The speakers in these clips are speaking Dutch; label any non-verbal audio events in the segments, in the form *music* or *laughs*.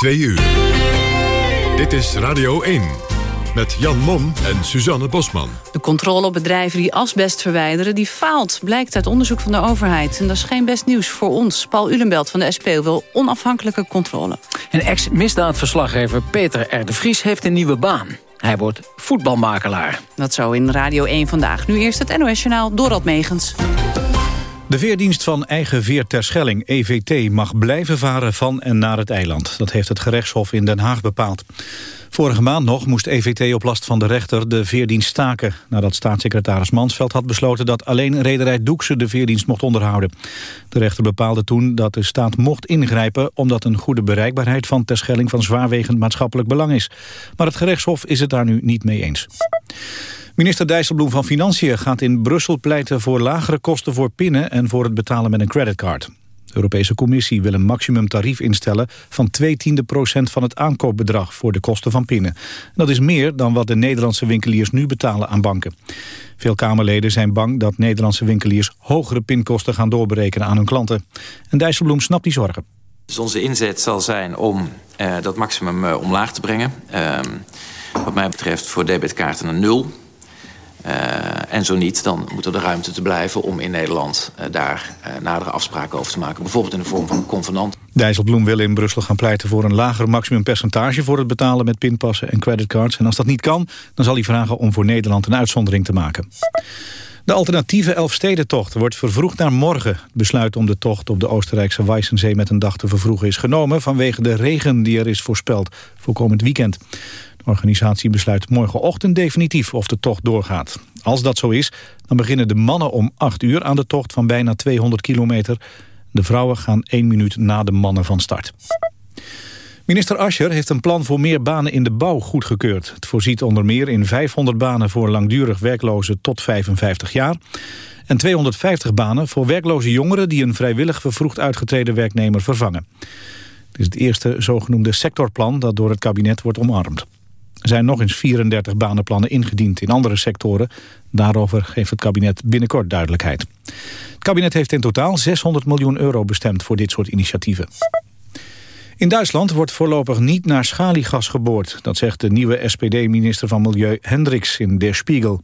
2 uur. Dit is Radio 1. Met Jan Mom en Suzanne Bosman. De controle op bedrijven die asbest verwijderen, die faalt... blijkt uit onderzoek van de overheid. En dat is geen best nieuws voor ons. Paul Ulenbelt van de SP wil onafhankelijke controle. En ex-misdaadverslaggever Peter R. de Vries heeft een nieuwe baan. Hij wordt voetbalmakelaar. Dat zo in Radio 1 vandaag. Nu eerst het NOS-journaal Dorald Megens. De veerdienst van Eigen Veer Terschelling, EVT, mag blijven varen van en naar het eiland. Dat heeft het gerechtshof in Den Haag bepaald. Vorige maand nog moest EVT op last van de rechter de veerdienst staken... nadat staatssecretaris Mansveld had besloten dat alleen rederij Doekse de veerdienst mocht onderhouden. De rechter bepaalde toen dat de staat mocht ingrijpen... omdat een goede bereikbaarheid van Terschelling van zwaarwegend maatschappelijk belang is. Maar het gerechtshof is het daar nu niet mee eens. Minister Dijsselbloem van Financiën gaat in Brussel pleiten voor lagere kosten voor pinnen en voor het betalen met een creditcard. De Europese Commissie wil een maximumtarief instellen van 2 tiende procent van het aankoopbedrag voor de kosten van pinnen. Dat is meer dan wat de Nederlandse winkeliers nu betalen aan banken. Veel Kamerleden zijn bang dat Nederlandse winkeliers hogere pinkosten gaan doorberekenen aan hun klanten. En Dijsselbloem snapt die zorgen. Dus onze inzet zal zijn om uh, dat maximum uh, omlaag te brengen. Uh, wat mij betreft voor debitkaarten een nul. Uh, en zo niet, dan moet er de ruimte te blijven om in Nederland uh, daar uh, nadere afspraken over te maken. Bijvoorbeeld in de vorm van een convenant. Dijsselbloem wil in Brussel gaan pleiten voor een lager maximumpercentage voor het betalen met pinpassen en creditcards. En als dat niet kan, dan zal hij vragen om voor Nederland een uitzondering te maken. De alternatieve Elfstedentocht wordt vervroegd naar morgen. Het besluit om de tocht op de Oostenrijkse Weissensee met een dag te vervroegen is genomen vanwege de regen die er is voorspeld voor komend weekend. De organisatie besluit morgenochtend definitief of de tocht doorgaat. Als dat zo is, dan beginnen de mannen om 8 uur aan de tocht van bijna 200 kilometer. De vrouwen gaan één minuut na de mannen van start. Minister Ascher heeft een plan voor meer banen in de bouw goedgekeurd. Het voorziet onder meer in 500 banen voor langdurig werklozen tot 55 jaar... en 250 banen voor werkloze jongeren... die een vrijwillig vervroegd uitgetreden werknemer vervangen. Het is het eerste zogenoemde sectorplan dat door het kabinet wordt omarmd. Er zijn nog eens 34 banenplannen ingediend in andere sectoren. Daarover geeft het kabinet binnenkort duidelijkheid. Het kabinet heeft in totaal 600 miljoen euro bestemd voor dit soort initiatieven. In Duitsland wordt voorlopig niet naar schaliegas geboord. Dat zegt de nieuwe SPD-minister van Milieu Hendricks in Der Spiegel.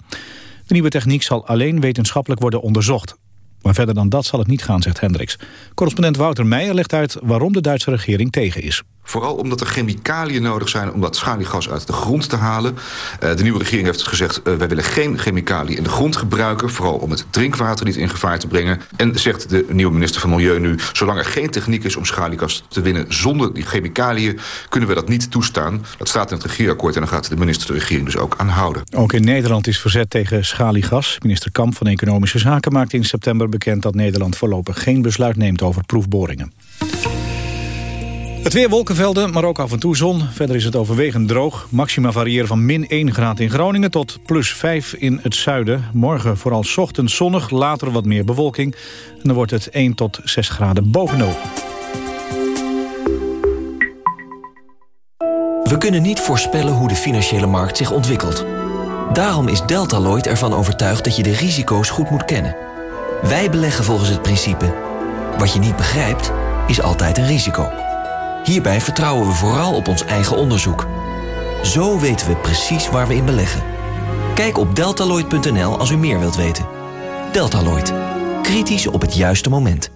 De nieuwe techniek zal alleen wetenschappelijk worden onderzocht. Maar verder dan dat zal het niet gaan, zegt Hendricks. Correspondent Wouter Meijer legt uit waarom de Duitse regering tegen is. Vooral omdat er chemicaliën nodig zijn om dat schaliegas uit de grond te halen. Uh, de nieuwe regering heeft gezegd, uh, wij willen geen chemicaliën in de grond gebruiken. Vooral om het drinkwater niet in gevaar te brengen. En zegt de nieuwe minister van Milieu nu... zolang er geen techniek is om schaliegas te winnen zonder die chemicaliën... kunnen we dat niet toestaan. Dat staat in het regeerakkoord en dan gaat de minister de regering dus ook aanhouden. Ook in Nederland is verzet tegen schaliegas. Minister Kamp van Economische Zaken maakte in september bekend... dat Nederland voorlopig geen besluit neemt over proefboringen. Het weer wolkenvelden, maar ook af en toe zon. Verder is het overwegend droog. Maxima variëren van min 1 graad in Groningen tot plus 5 in het zuiden. Morgen vooral ochtends zonnig, later wat meer bewolking. En dan wordt het 1 tot 6 graden boven nul. We kunnen niet voorspellen hoe de financiële markt zich ontwikkelt. Daarom is Deltaloid ervan overtuigd dat je de risico's goed moet kennen. Wij beleggen volgens het principe... wat je niet begrijpt, is altijd een risico. Hierbij vertrouwen we vooral op ons eigen onderzoek. Zo weten we precies waar we in beleggen. Kijk op deltaloid.nl als u meer wilt weten. Deltaloid. Kritisch op het juiste moment.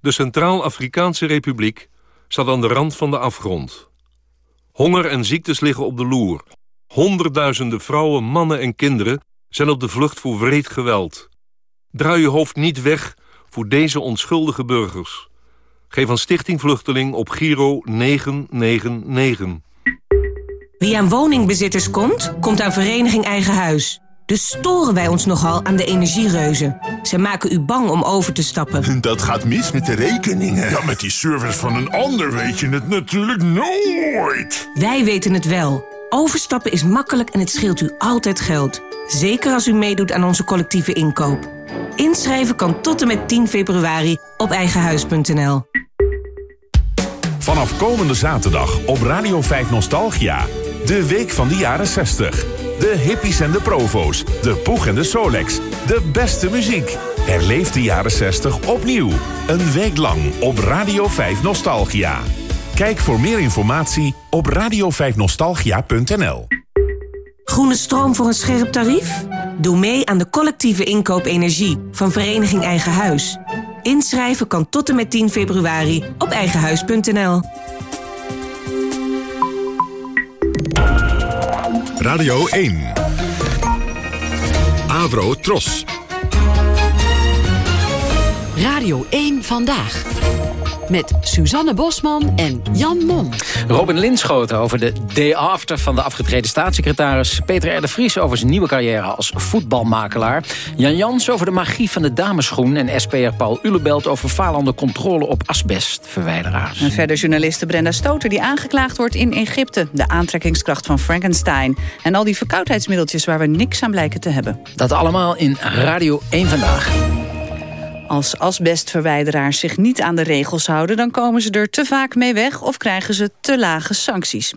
De Centraal-Afrikaanse Republiek staat aan de rand van de afgrond. Honger en ziektes liggen op de loer. Honderdduizenden vrouwen, mannen en kinderen zijn op de vlucht voor wreed geweld. Draai je hoofd niet weg voor deze onschuldige burgers. Geef aan Stichting Vluchteling op Giro 999. Wie aan woningbezitters komt, komt aan Vereniging Eigen Huis. Dus storen wij ons nogal aan de energiereuzen. Ze maken u bang om over te stappen. *laughs* Dat gaat mis met de rekeningen. Ja, met die service van een ander weet je het natuurlijk nooit. Wij weten het wel. Overstappen is makkelijk en het scheelt u altijd geld. Zeker als u meedoet aan onze collectieve inkoop. Inschrijven kan tot en met 10 februari op eigenhuis.nl. Vanaf komende zaterdag op Radio 5 Nostalgia. De week van de jaren 60. De hippies en de provo's. De poeg en de Solex. De beste muziek. Herleef de jaren 60 opnieuw. Een week lang op Radio 5 Nostalgia. Kijk voor meer informatie op radio5nostalgia.nl. Groene stroom voor een scherp tarief? Doe mee aan de collectieve inkoop energie van Vereniging Eigen Huis. Inschrijven kan tot en met 10 februari op eigenhuis.nl. Radio 1. Avro Tros. Radio 1 Vandaag. Met Suzanne Bosman en Jan Mom. Robin Linschoten over de day after van de afgetreden staatssecretaris. Peter R. de Vries over zijn nieuwe carrière als voetbalmakelaar. Jan Jans over de magie van de dameschoen. En SPR Paul Ulebelt over falende controle op asbestverwijderaars. En verder journaliste Brenda Stoter die aangeklaagd wordt in Egypte. De aantrekkingskracht van Frankenstein. En al die verkoudheidsmiddeltjes waar we niks aan blijken te hebben. Dat allemaal in Radio 1 Vandaag. Als asbestverwijderaars zich niet aan de regels houden... dan komen ze er te vaak mee weg of krijgen ze te lage sancties.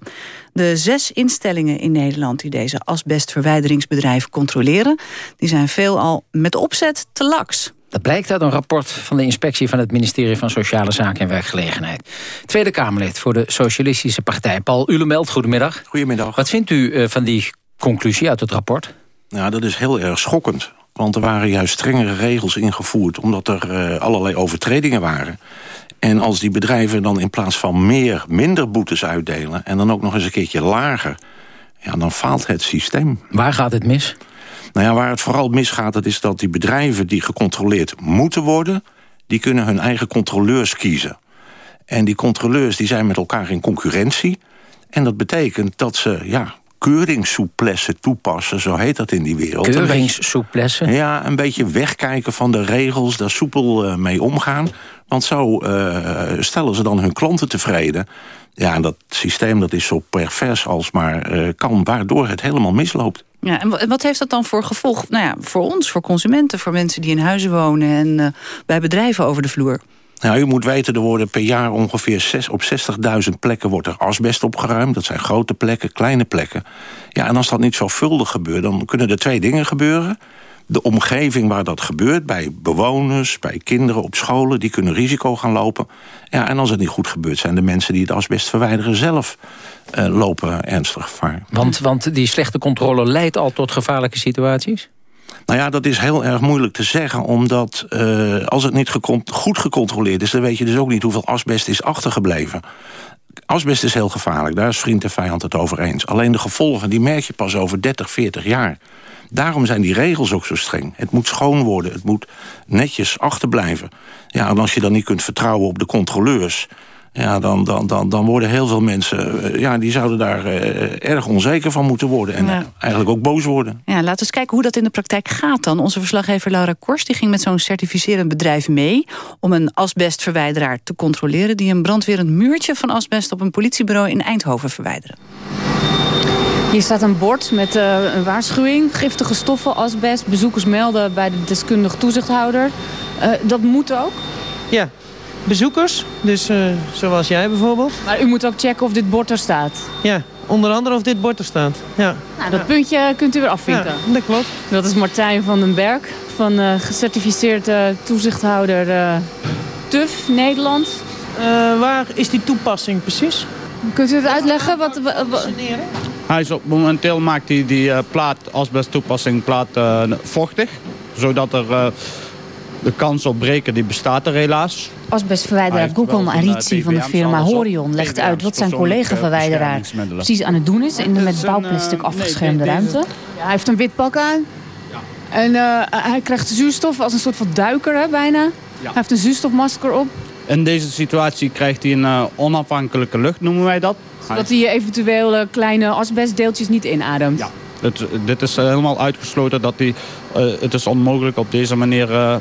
De zes instellingen in Nederland die deze asbestverwijderingsbedrijven controleren... die zijn veelal met opzet te laks. Dat blijkt uit een rapport van de inspectie van het ministerie van Sociale Zaken en Werkgelegenheid. Tweede Kamerlid voor de Socialistische Partij, Paul Ulemeld. Goedemiddag. Goedemiddag. Wat vindt u eh, van die conclusie uit het rapport? Ja, dat is heel erg schokkend. Want er waren juist strengere regels ingevoerd... omdat er uh, allerlei overtredingen waren. En als die bedrijven dan in plaats van meer, minder boetes uitdelen... en dan ook nog eens een keertje lager... ja, dan faalt het systeem. Waar gaat het mis? Nou ja, waar het vooral misgaat, dat is dat die bedrijven die gecontroleerd moeten worden... die kunnen hun eigen controleurs kiezen. En die controleurs die zijn met elkaar in concurrentie. En dat betekent dat ze ja, keuringssouplesse toepassen, zo heet dat in die wereld. Keuringssouplesse? Ja, een beetje wegkijken van de regels, daar soepel uh, mee omgaan. Want zo uh, stellen ze dan hun klanten tevreden. Ja, en dat systeem dat is zo pervers als maar uh, kan, waardoor het helemaal misloopt. Ja, en wat heeft dat dan voor gevolg nou ja, voor ons, voor consumenten... voor mensen die in huizen wonen en bij bedrijven over de vloer? Nou, u moet weten, er worden per jaar ongeveer 6, op 60.000 plekken wordt er asbest opgeruimd. Dat zijn grote plekken, kleine plekken. Ja, en als dat niet zorgvuldig gebeurt, dan kunnen er twee dingen gebeuren. De omgeving waar dat gebeurt, bij bewoners, bij kinderen op scholen... die kunnen risico gaan lopen. Ja, en als het niet goed gebeurt, zijn de mensen die het asbest verwijderen zelf... Uh, lopen ernstig gevaar. Want, want die slechte controle leidt al tot gevaarlijke situaties? Nou ja, dat is heel erg moeilijk te zeggen, omdat uh, als het niet goed gecontroleerd is... dan weet je dus ook niet hoeveel asbest is achtergebleven. Asbest is heel gevaarlijk, daar is vriend en vijand het over eens. Alleen de gevolgen, die merk je pas over 30, 40 jaar. Daarom zijn die regels ook zo streng. Het moet schoon worden, het moet netjes achterblijven. Ja, en als je dan niet kunt vertrouwen op de controleurs... Ja, dan, dan, dan, dan worden heel veel mensen... Uh, ja, die zouden daar uh, erg onzeker van moeten worden. En ja. eigenlijk ook boos worden. Ja, laten we eens kijken hoe dat in de praktijk gaat dan. Onze verslaggever Laura Kors die ging met zo'n certificerend bedrijf mee... om een asbestverwijderaar te controleren... die een brandwerend muurtje van asbest op een politiebureau in Eindhoven verwijderen. Hier staat een bord met uh, een waarschuwing. Giftige stoffen, asbest. Bezoekers melden bij de deskundig toezichthouder. dat moet ook? Ja, bezoekers. Dus uh, zoals jij bijvoorbeeld. Maar u moet ook checken of dit bord er staat. Ja, onder andere of dit bord er staat. Ja. Nou, dat ja. puntje kunt u weer afvinken. Ja, dat klopt. Dat is Martijn van den Berg van uh, gecertificeerd uh, toezichthouder uh, TUF Nederland. waar is die toepassing precies? Kunt u het uitleggen? Wat, hij is op, momenteel maakt hij die plaat, asbest toepassing plaat vochtig. Zodat er de kans op breken die bestaat er helaas. Asbestverwijderaar Google Aritsi van de firma Horion legt uit wat zijn collega-verwijderaar precies aan het doen is in de met bouwplastic afgeschermde ruimte. Ja, hij heeft een wit pak aan. En uh, hij krijgt zuurstof als een soort van duiker hè, bijna. Hij heeft een zuurstofmasker op. In deze situatie krijgt hij een uh, onafhankelijke lucht, noemen wij dat. Zodat hij eventuele kleine asbestdeeltjes niet inademt. Ja. Het, dit is helemaal uitgesloten. Dat die, uh, het is onmogelijk op deze manier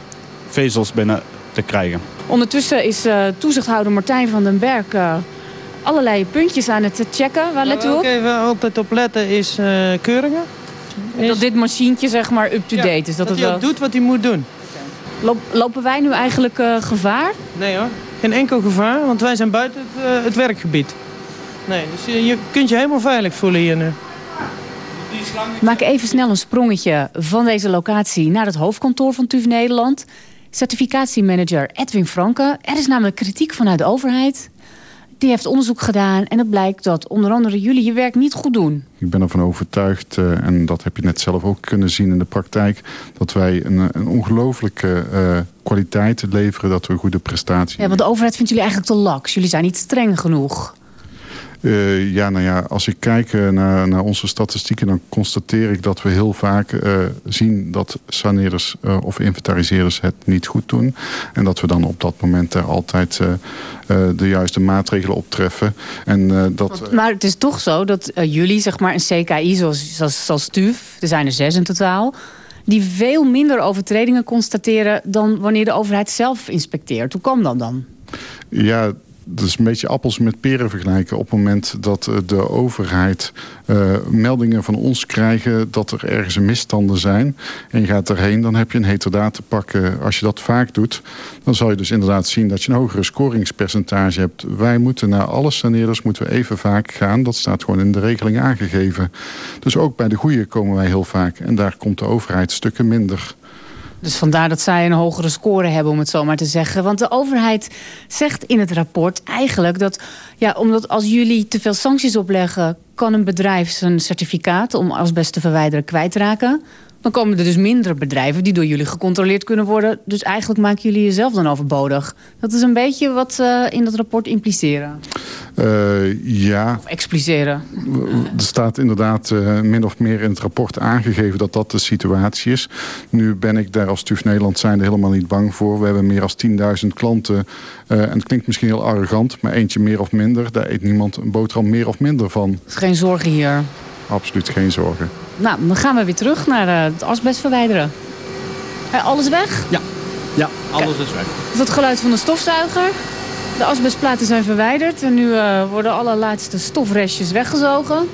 vezels binnen te krijgen. Ondertussen is uh, toezichthouder Martijn van den Berg uh, allerlei puntjes aan het checken. Waar let u op? even altijd op letten is uh, keuringen. Is... Dat dit machientje zeg maar up-to-date ja, is. Dat, dat het hij wel... doet wat hij moet doen. Loop, lopen wij nu eigenlijk gevaar? Nee hoor, geen enkel gevaar, want wij zijn buiten het, het werkgebied. Nee, dus je, je kunt je helemaal veilig voelen hier nu. Maak even snel een sprongetje van deze locatie naar het hoofdkantoor van TUV Nederland. Certificatiemanager Edwin Franke. Er is namelijk kritiek vanuit de overheid. die heeft onderzoek gedaan en het blijkt dat onder andere jullie je werk niet goed doen. Ik ben ervan overtuigd, uh, en dat heb je net zelf ook kunnen zien in de praktijk... dat wij een, een ongelooflijke uh, kwaliteit leveren, dat we goede prestaties... Ja, want de overheid vindt jullie eigenlijk te laks. Jullie zijn niet streng genoeg. Uh, ja, nou ja, als ik kijk uh, naar, naar, onze statistieken... dan constateer ik dat we heel vaak uh, zien dat saneerders of inventariseerders het niet goed doen. En dat we dan op dat moment er altijd de juiste maatregelen optreffen. En, dat, maar het is toch zo dat jullie, zeg maar, een CKI zoals, zoals, zoals STUF... er zijn er zes in totaal die veel minder overtredingen constateren... dan wanneer de overheid zelf inspecteert. Hoe kan dat dan? Ja, dat is een beetje appels met peren vergelijken. Op het moment dat de overheid uh, meldingen van ons krijgen... dat er ergens misstanden zijn en je gaat erheen... dan heb je een heterdaad te pakken. Als je dat vaak doet, dan zal je dus inderdaad zien... dat je een hogere scoringspercentage hebt. Wij moeten naar alle saneerders moeten we even vaak gaan. Dat staat gewoon in de regeling aangegeven. Dus ook bij de goede komen wij heel vaak. En daar komt de overheid stukken minder... Dus vandaar dat zij een hogere score hebben, om het zo maar te zeggen. Want de overheid zegt in het rapport eigenlijk dat... Ja, omdat als jullie te veel sancties opleggen... kan een bedrijf zijn certificaat om asbest te verwijderen kwijtraken. Dan komen er dus minder bedrijven die door jullie gecontroleerd kunnen worden. Dus eigenlijk maken jullie jezelf dan overbodig. Dat is een beetje wat ze in dat rapport impliceren. Uh, ja. Of expliceren. Er staat inderdaad uh, min of meer in het rapport aangegeven dat dat de situatie is. Nu ben ik daar als TUF Nederland zijnde helemaal niet bang voor. We hebben meer dan 10.000 klanten. Uh, en het klinkt misschien heel arrogant, maar eentje meer of minder. Daar eet niemand een boterham meer of minder van. geen zorgen hier. Absoluut geen zorgen. Nou, dan gaan we weer terug naar het asbest verwijderen. alles weg? Ja, ja alles is weg. Dat is het geluid van de stofzuiger. De asbestplaten zijn verwijderd en nu uh, worden alle laatste stofrestjes weggezogen.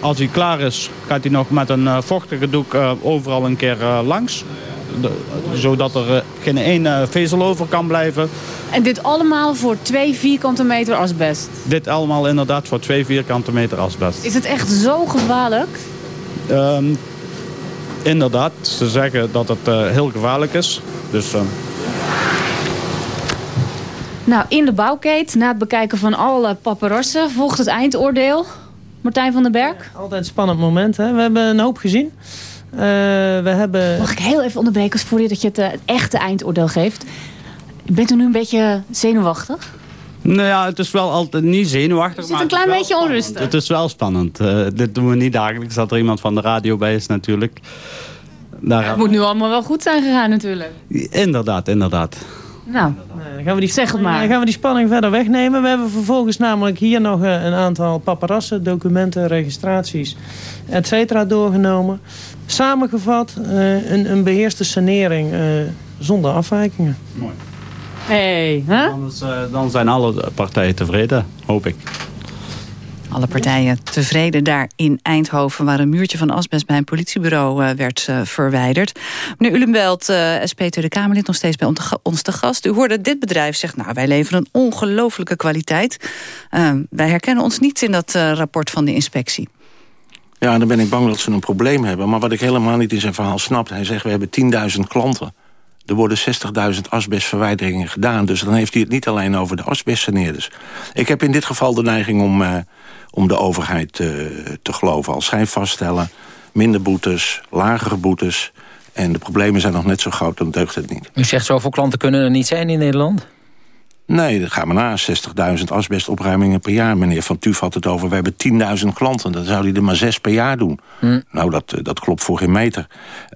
Als hij klaar is, gaat hij nog met een uh, vochtige doek uh, overal een keer langs. Zodat er geen één vezel over kan blijven. En dit allemaal voor twee vierkante meter asbest? Dit allemaal inderdaad voor twee vierkante meter asbest. Is het echt zo gevaarlijk? Um, inderdaad, ze zeggen dat het heel gevaarlijk is. Dus nou, in de bouwkeet, na het bekijken van alle paparazzen, volgt het eindoordeel. Martijn van den Berg. Ja, altijd een spannend moment. Hè? We hebben een hoop gezien. Uh, we hebben... Mag ik heel even onderbreken voor je dat je het, uh, het echte eindoordeel geeft? Bent u nu een beetje zenuwachtig? Nou ja, het is wel altijd niet zenuwachtig. Het zit een klein beetje onrustig. Het is wel spannend. Uh, dit doen we niet dagelijks. Dat er iemand van de radio bij is natuurlijk. Daar het moet nu allemaal wel goed zijn gegaan natuurlijk. Inderdaad, inderdaad. Nou, dan gaan we die, zeg het maar. Dan gaan we die spanning verder wegnemen. We hebben vervolgens namelijk hier nog een aantal paparassen, documenten, registraties, et cetera doorgenomen. Samengevat een, een beheerste sanering zonder afwijkingen. Mooi. Hey, huh? Anders, dan zijn alle partijen tevreden, hoop ik. Alle partijen tevreden daar in Eindhoven... waar een muurtje van asbest bij een politiebureau uh, werd uh, verwijderd. Meneer Ulenbelt, uh, SP Tweede Kamerlid, nog steeds bij ons te gast. U hoorde dit bedrijf zegt, nou, wij leveren een ongelofelijke kwaliteit. wij herkennen ons niet in dat rapport van de inspectie. Ja, dan ben ik bang dat ze een probleem hebben. Maar wat ik helemaal niet in zijn verhaal snap... hij zegt, we hebben 10.000 klanten. Er worden 60.000 asbestverwijderingen gedaan. Dus dan heeft hij het niet alleen over de asbestsaneerders. Ik heb in dit geval de neiging om, uh, om de overheid uh, te geloven. Als zij vaststellen minder boetes, lagere boetes... en de problemen zijn nog net zo groot, dan deugt het niet. U zegt zoveel klanten kunnen er niet zijn in Nederland? Nee, dat gaat maar na. 60.000 asbestopruimingen per jaar. Meneer Van Tuf had het over, we hebben 10.000 klanten. Dan zou hij er maar zes per jaar doen. Hm. Nou, dat, dat klopt voor geen meter.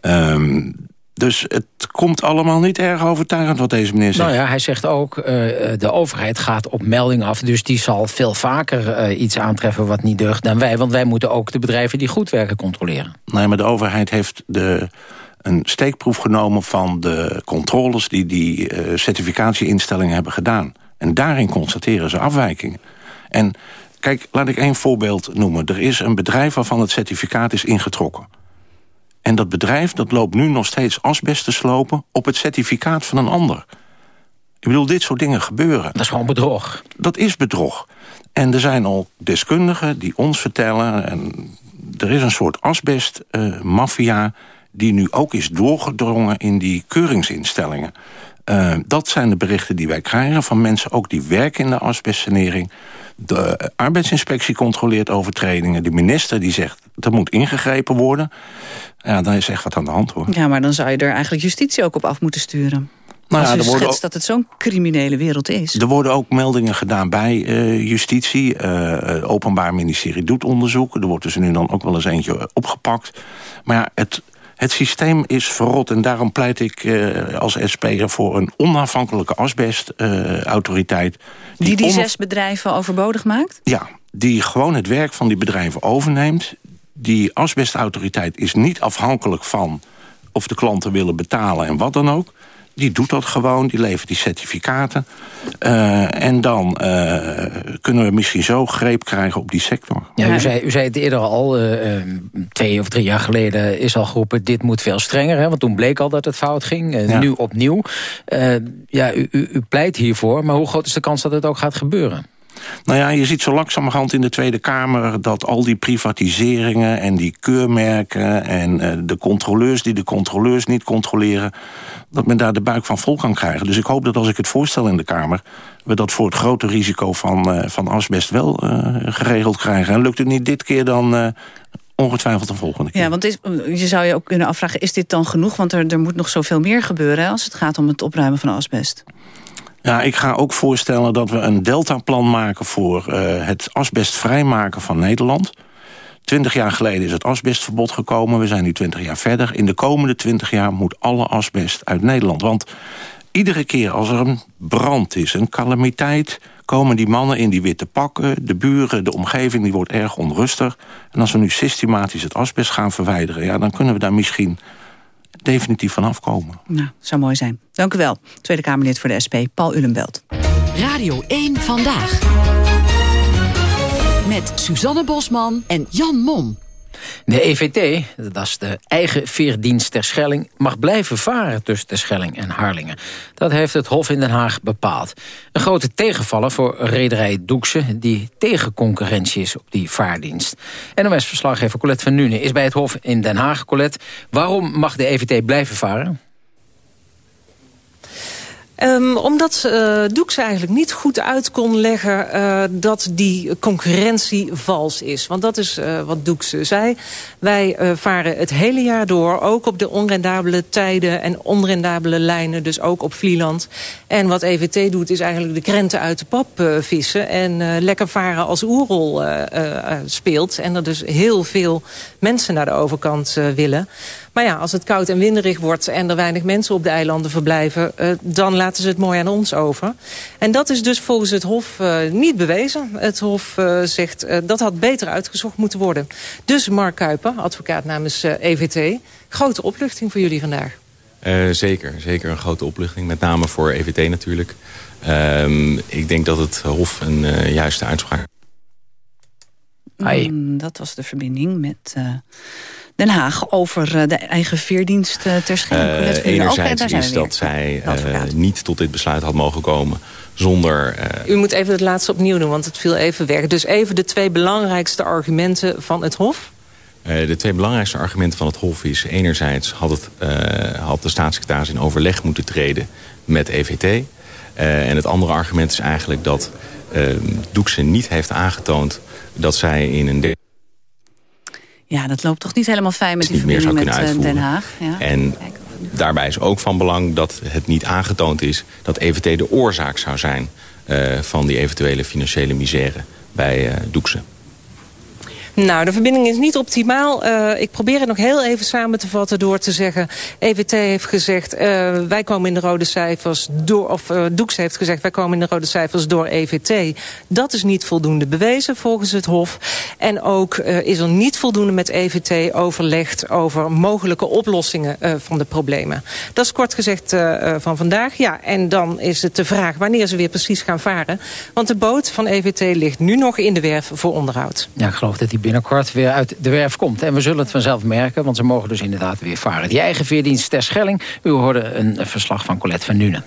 Um, dus het komt allemaal niet erg overtuigend wat deze meneer zegt. Nou ja, hij zegt ook, uh, de overheid gaat op melding af... dus die zal veel vaker uh, iets aantreffen wat niet deugt dan wij. Want wij moeten ook de bedrijven die goed werken controleren. Nee, maar de overheid heeft de, een steekproef genomen... van de controles die die uh, certificatieinstellingen hebben gedaan. En daarin constateren ze afwijkingen. En kijk, laat ik één voorbeeld noemen. Er is een bedrijf waarvan het certificaat is ingetrokken. En dat bedrijf dat loopt nu nog steeds asbest te slopen... op het certificaat van een ander. Ik bedoel, dit soort dingen gebeuren. Dat is gewoon bedrog. Dat is bedrog. En er zijn al deskundigen die ons vertellen... en er is een soort asbestmafia... Uh, die nu ook is doorgedrongen in die keuringsinstellingen. Uh, dat zijn de berichten die wij krijgen van mensen... ook die werken in de asbestsanering. De arbeidsinspectie controleert overtredingen. De minister die zegt, er moet ingegrepen worden. Ja, dan is echt wat aan de hand, hoor. Ja, maar dan zou je er eigenlijk justitie ook op af moeten sturen. Nou Als ja, er schetst ook, dat het zo'n criminele wereld is. Er worden ook meldingen gedaan bij uh, justitie. Uh, Openbaar Ministerie doet onderzoek. Er wordt dus nu dan ook wel eens eentje opgepakt. Maar ja, het, het systeem is verrot en daarom pleit ik uh, als SP'er voor een onafhankelijke asbestautoriteit. Uh, die die, die zes bedrijven overbodig maakt? Ja, die gewoon het werk van die bedrijven overneemt. Die asbestautoriteit is niet afhankelijk van of de klanten willen betalen en wat dan ook die doet dat gewoon, die levert die certificaten. Uh, en dan uh, kunnen we misschien zo greep krijgen op die sector. Ja, u, zei, u zei het eerder al, uh, twee of drie jaar geleden is al geroepen... dit moet veel strenger, hè, want toen bleek al dat het fout ging. Ja. Nu opnieuw. ja, u, u, u pleit hiervoor, maar hoe groot is de kans dat het ook gaat gebeuren? Nou ja, je ziet zo langzamerhand in de Tweede Kamer... dat al die privatiseringen en die keurmerken... en uh, de controleurs die de controleurs niet controleren... dat men daar de buik van vol kan krijgen. Dus ik hoop dat als ik het voorstel in de Kamer... we dat voor het grote risico van, uh, van asbest wel uh, geregeld krijgen. En lukt het niet dit keer, dan ongetwijfeld de volgende keer. Ja, want je zou je ook kunnen afvragen, is dit dan genoeg? Want er, er moet nog zoveel meer gebeuren... Als het gaat om het opruimen van asbest. Ja, ik ga ook voorstellen dat we een deltaplan maken... voor uh, het asbest vrijmaken van Nederland. Twintig jaar geleden is het asbestverbod gekomen. We zijn nu twintig jaar verder. In de komende twintig jaar moet alle asbest uit Nederland. Want iedere keer als er een brand is, een calamiteit... komen die mannen in die witte pakken. De buren, de omgeving, die wordt erg onrustig. En als we nu systematisch het asbest gaan verwijderen... Ja, dan kunnen we daar misschien definitief van afkomen. Nou, zou mooi zijn. Dank u wel. Tweede Kamerlid voor de SP, Paul Ulenbelt. Radio 1 Vandaag. Met Suzanne Bosman en Jan Mom. De EVT, dat is de eigen veerdienst Terschelling... mag blijven varen tussen Terschelling en Harlingen. Dat heeft het Hof in Den Haag bepaald. Een grote tegenvaller voor rederij Doekse... die tegen concurrentie is op die vaardienst. NOS-verslaggever Colette van Nuenen is bij het Hof in Den Haag. Colette, waarom mag de EVT blijven varen? Um, omdat uh, Doeks eigenlijk niet goed uit kon leggen uh, dat die concurrentie vals is. Want dat is uh, wat Doeks zei. Wij varen het hele jaar door, ook op de onrendabele tijden en onrendabele lijnen, dus ook op Vlieland. En wat EVT doet is eigenlijk de krenten uit de pap vissen en lekker varen als oerol speelt. En er dus heel veel mensen naar de overkant willen. Maar ja, als het koud en winderig wordt en er weinig mensen op de eilanden verblijven... Uh, dan laten ze het mooi aan ons over. En dat is dus volgens het Hof uh, niet bewezen. Het Hof uh, zegt dat had beter uitgezocht moeten worden. Dus Mark Kuiper, advocaat namens EVT. Grote opluchting voor jullie vandaag. zeker, zeker een grote opluchting. Met name voor EVT natuurlijk. Ehm, ik denk dat het Hof een juiste uitspraak... Mm, dat was de verbinding met... Den Haag over eh, de eigen veerdienst eh, ter Schelling. Uh, enerzijds okay, is dat zij uh, niet tot dit besluit had mogen komen zonder... U moet even het laatste opnieuw doen, want het viel even weg. Dus even de twee belangrijkste argumenten van het Hof. de twee belangrijkste argumenten van het Hof is... enerzijds had, het, had de staatssecretaris in overleg moeten treden met EVT. en het andere argument is eigenlijk dat Doekse niet heeft aangetoond... dat zij in een ja, dat loopt toch niet helemaal fijn met die verbinding met uh, Den Haag. Ja. En daarbij is ook van belang dat het niet aangetoond is... dat EVT de oorzaak zou zijn uh, van die eventuele financiële misère bij uh, Doekse. Nou, de verbinding is niet optimaal. Uh, ik probeer het nog heel even samen te vatten door te zeggen... EVT heeft gezegd, uh, wij komen in de rode cijfers door... of uh, Doeks heeft gezegd, wij komen in de rode cijfers door EVT. Dat is niet voldoende bewezen volgens het Hof. En ook is er niet voldoende met EVT overlegd... over mogelijke oplossingen van de problemen. Dat is kort gezegd van vandaag. Ja, en dan is het de vraag wanneer ze weer precies gaan varen. Want de boot van EVT ligt nu nog in de werf voor onderhoud. Ja, ik geloof dat die binnenkort weer uit de werf komt. En we zullen het vanzelf merken, want ze mogen dus inderdaad weer varen. Die eigen veerdienst ter Schelling. U hoorde een verslag van Colette van Nuenen.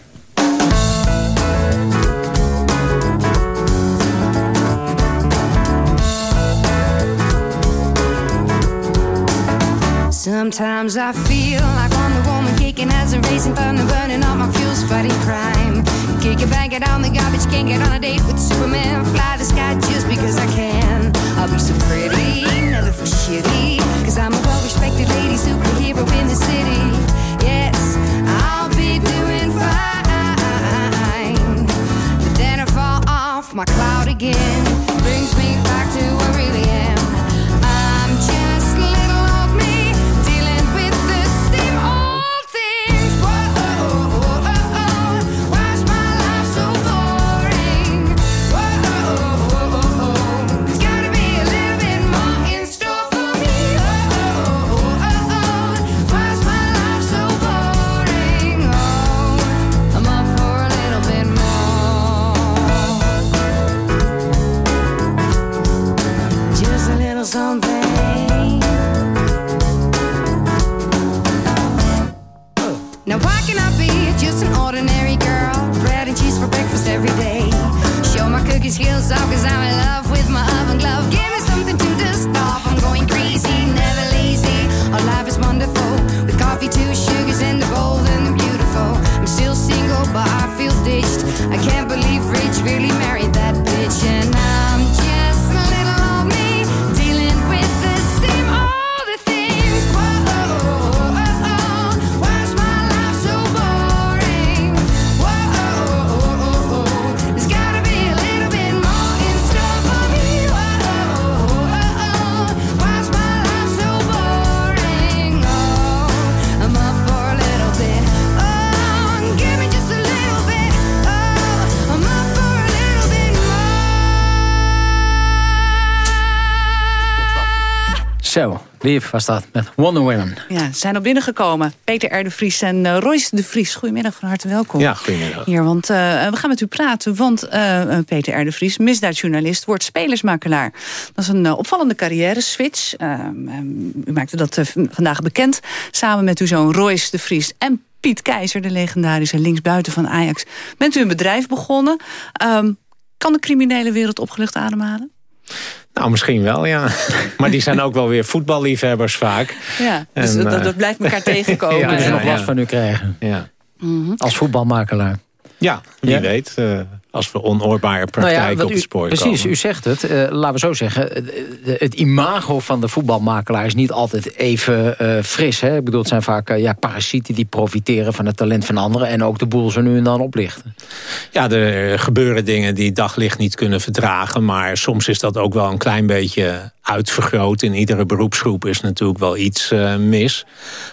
Sometimes I feel like Wonder Woman kicking as a racing thunder, burning all my fuels, fighting crime. Kick it, bang it on the garbage, can't get on a date with Superman. Fly the sky just because I can. I'll be so pretty, never feel shitty. Cause I'm a well respected lady superhero in the city. Yes, I'll be doing fine. But then I fall off my cloud again. Brings me back to lief was dat met Wonder Woman. Ja, ze zijn al binnengekomen. Peter R. de Vries en uh, Royce de Vries. Goedemiddag, van harte welkom. Ja, goedemiddag. Hier, want uh, we gaan met u praten, want uh, Peter R. de Vries, misdaadjournalist, wordt spelersmakelaar. Dat is een opvallende carrière-switch. u maakte dat vandaag bekend, samen met uw zoon Royce de Vries en Piet Keizer, de legendarische linksbuiten van Ajax. Bent u een bedrijf begonnen. Um, kan de criminele wereld opgelucht ademhalen? Nou, misschien wel, ja. *laughs* Maar die zijn ook wel weer voetballiefhebbers vaak. Ja, dus en, dat, dat, blijft elkaar *laughs* tegenkomen. ja, Kunnen ze nog last van u krijgen. Ja. Mm -hmm. Als voetbalmakelaar. Ja, wie ja? weet. Uh, als we onoorbare praktijken nou ja, op het spoor precies, komen. Precies, u zegt het. Uh, laten we zo zeggen. Het, het imago van de voetbalmakelaar is niet altijd even uh, fris. Hè? Ik bedoel, het zijn vaak uh, ja, parasieten die profiteren van het talent van anderen... en ook de boel zo nu en dan oplichten. Ja, er gebeuren dingen die daglicht niet kunnen verdragen... maar soms is dat ook wel een klein beetje uitvergroot. In iedere beroepsgroep is natuurlijk wel iets uh, mis.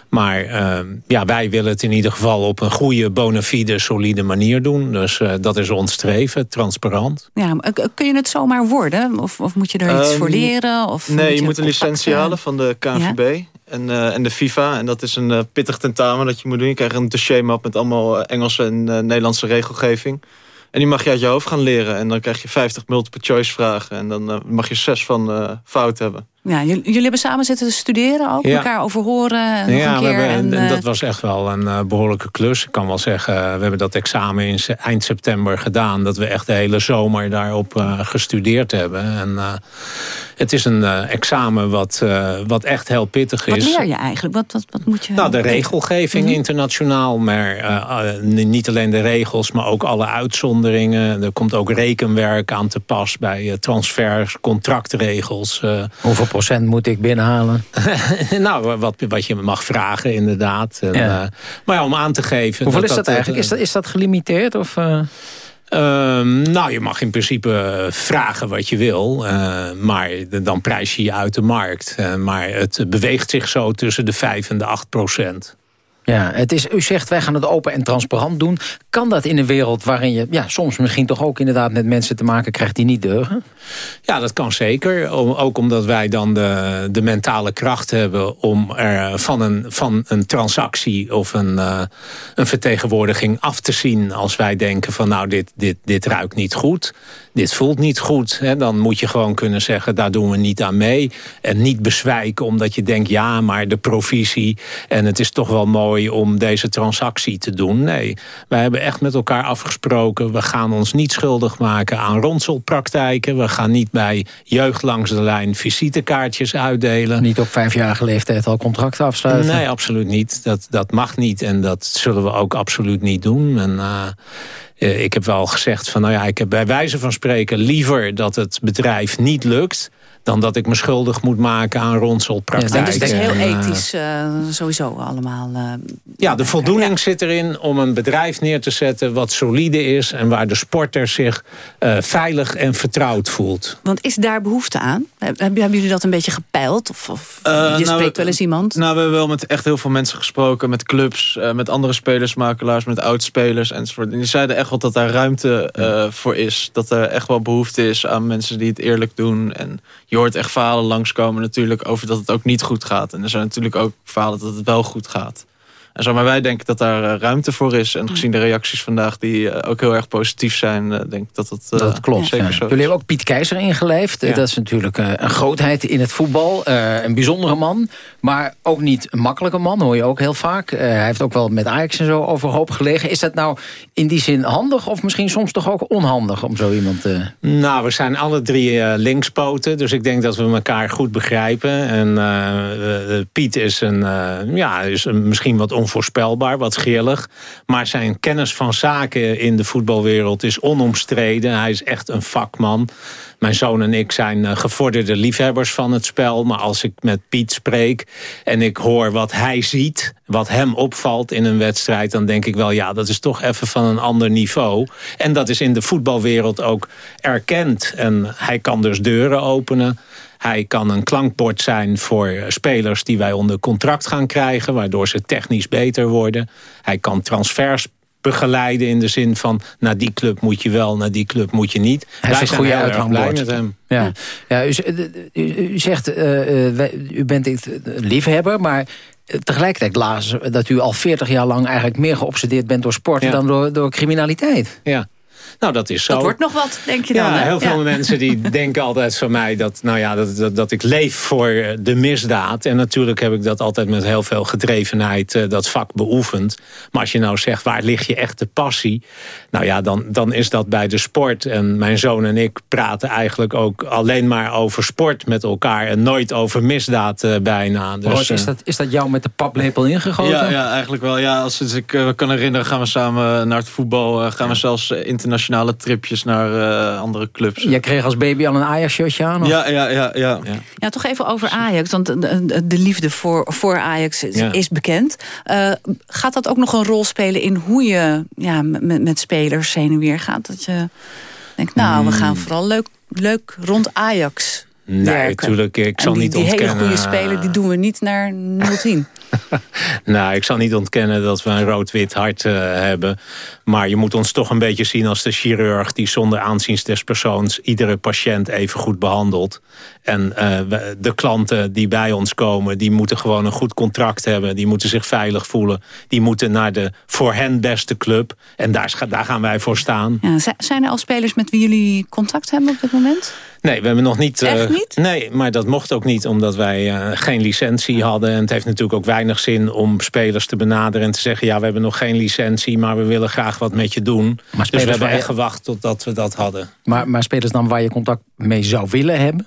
Maar uh, ja, wij willen het in ieder geval op een goede, bona fide, solide manier doen. Dus uh, dat is ons streven, transparant. Ja, kun je het zomaar worden? Of, of moet je er iets um, voor leren? Of nee, moet je, moet een licentie halen van de KNVB. Ja? En, uh, en de FIFA. En dat is een uh, pittig tentamen dat je moet doen. Je krijgt een dossiermap met allemaal Engelse en uh, Nederlandse regelgeving. En die mag je uit je hoofd gaan leren. En dan krijg je 50 multiple choice vragen. En dan uh, mag je zes van uh, fout hebben. Ja, jullie hebben samen zitten studeren ook? Ja. Elkaar overhoren? En ja, nog een keer hebben, en, en, dat was echt wel een uh, behoorlijke klus. Ik kan wel zeggen, we hebben dat examen in eind september gedaan. Dat we echt de hele zomer daarop gestudeerd hebben. En het is een examen wat, wat echt heel pittig is. Wat leer je eigenlijk? Wat, wat, wat moet je... Nou, de regelgeving mm -hmm. internationaal. Maar niet alleen de regels, maar ook alle uitzonderingen. Er komt ook rekenwerk aan te pas bij transfers, contractregels. Hoeveel procent moet ik binnenhalen? *laughs* nou, wat, wat je mag vragen inderdaad. En, ja. uh, maar ja, om aan te geven... Hoeveel dat, is dat, dat eigenlijk? Is dat, is dat gelimiteerd? Of, uh... Um, nou, je mag in principe vragen wat je wil. Uh, maar dan prijs je je uit de markt. Uh, maar het beweegt zich zo tussen de 5 en de 8 procent. Ja, het is, u zegt wij gaan het open en transparant doen. Kan dat in een wereld waarin je ja, soms misschien toch ook inderdaad met mensen te maken krijgt die niet deugen? Ja, dat kan zeker. Ook omdat wij dan de, de mentale kracht hebben om er van een, van een transactie of een, uh, een vertegenwoordiging af te zien. Als wij denken van nou dit, dit, dit ruikt niet goed, dit voelt niet goed. Hè, dan moet je gewoon kunnen zeggen daar doen we niet aan mee. En niet bezwijken omdat je denkt ja maar de provisie en het is toch wel mooi om deze transactie te doen. Nee, wij hebben echt met elkaar afgesproken... we gaan ons niet schuldig maken aan ronselpraktijken. We gaan niet bij jeugd langs de lijn visitekaartjes uitdelen. Niet op vijfjarige leeftijd al contracten afsluiten? Nee, absoluut niet. Dat, dat mag niet en dat zullen we ook absoluut niet doen. En... Uh, ik heb wel gezegd van, nou ja, ik heb bij wijze van spreken liever dat het bedrijf niet lukt dan dat ik me schuldig moet maken aan ronselpraktijken. Ja, dus dat is heel eh, ethisch uh, sowieso allemaal. Uh, ja, de voldoening ja. zit erin om een bedrijf neer te zetten... wat solide is en waar de sporter zich uh, veilig en vertrouwd voelt. Want is daar behoefte aan? Hebben jullie dat een beetje gepeild? Of, of je nou, spreekt wel eens iemand? Nou, we hebben wel met echt heel veel mensen gesproken. Met clubs, met andere spelersmakelaars, met oudspelers enzovoort. En die zeiden echt wel dat daar ruimte voor is. Dat er echt wel behoefte is aan mensen die het eerlijk doen. En je hoort echt verhalen langskomen natuurlijk over dat het ook niet goed gaat. En er zijn natuurlijk ook verhalen dat het wel goed gaat. En zo, maar wij denken dat daar eh, ruimte voor is. En gezien de reacties vandaag die eh, ook heel erg positief zijn... Eh, denk ik dat dat, dat klopt. zeker zo Jullie hebben ook Piet Keizer ingeleefd. Dat is natuurlijk een grootheid in het voetbal. een bijzondere man. Maar ook niet een makkelijke man, hoor je ook heel vaak. hij heeft ook wel met Ajax en zo overhoop gelegen. Is dat nou in die zin handig of misschien soms toch ook onhandig... om zo iemand te... Nou, we zijn alle drie linkspoten. Dus ik denk dat we elkaar goed begrijpen. En Piet is, een, ja, is een, misschien wat onvoorzichtig onvoorspelbaar, wat grillig. Maar zijn kennis van zaken in de voetbalwereld is onomstreden. Hij is echt een vakman. Mijn zoon en ik zijn eh, gevorderde liefhebbers van het spel. Maar als ik met Piet spreek en ik hoor wat hij ziet... wat hem opvalt in een wedstrijd... dan denk ik wel, ja, dat is toch even van een ander niveau. En dat is in de voetbalwereld ook erkend. En hij kan dus deuren openen... Hij kan een klankbord zijn voor spelers die wij onder contract gaan krijgen... waardoor ze technisch beter worden. Hij kan transfers begeleiden in de zin van... naar die club moet je wel, naar die club moet je niet. Hij is een goede uithangbord. met hem. Ja. Ja, u, u zegt, uh, u bent liefhebber, maar tegelijkertijd lazen dat u al 40 jaar lang eigenlijk meer geobsedeerd bent door sport dan door, door criminaliteit. Ja. Nou, dat is zo. Dat wordt nog wat, denk je dan? Ja, heel veel mensen die *laughs* denken altijd van mij... Dat, nou ja, dat, dat, dat, ik leef voor de misdaad. En natuurlijk heb ik dat altijd met heel veel gedrevenheid... Uh, dat vak beoefend. Maar als je nou zegt, waar ligt je echte passie? Nou ja, dan, dan is dat bij de sport. En mijn zoon en ik praten eigenlijk ook alleen maar over sport met elkaar... en nooit over misdaad uh, bijna. Dus, is, dat, is dat jou met de paplepel ingegoten? Ja, ja eigenlijk wel. Ja, als ik uh, kan herinneren gaan we samen naar het voetbal. gaan we zelfs internationaal internationale tripjes naar uh, andere clubs. Jij kreeg als baby al een Ajax-shirtje aan? Of? Ja, ja, ja, ja, ja. Ja, toch even over Ajax. Want de, de liefde voor, voor Ajax is, ja. is bekend. Uh, gaat dat ook nog een rol spelen in hoe je ja, met, met spelers heen en weer gaat? Dat je denkt, nou, we gaan vooral leuk, leuk rond Ajax Nee, natuurlijk. Ik zal die, niet die ontkennen... hele goede speler, die doen we niet naar 010. *laughs* nou, ik zal niet ontkennen dat we een rood-wit hart uh, hebben. Maar je moet ons toch een beetje zien als de chirurg... die zonder aanzien des persoons iedere patiënt even goed behandelt. En uh, de klanten die bij ons komen... die moeten gewoon een goed contract hebben. Die moeten zich veilig voelen. Die moeten naar de voor hen beste club. En daar, daar gaan wij voor staan. Ja, zijn er al spelers met wie jullie contact hebben op dit moment? Nee, we hebben nog niet... Echt uh, niet? Nee, maar dat mocht ook niet omdat wij uh, geen licentie hadden. En het heeft natuurlijk ook weinig zin om spelers te benaderen... en te zeggen, ja, we hebben nog geen licentie... maar we willen graag wat met je doen. Maar dus we hebben echt gewacht totdat we dat hadden. Maar, maar spelers dan waar je contact mee zou willen hebben?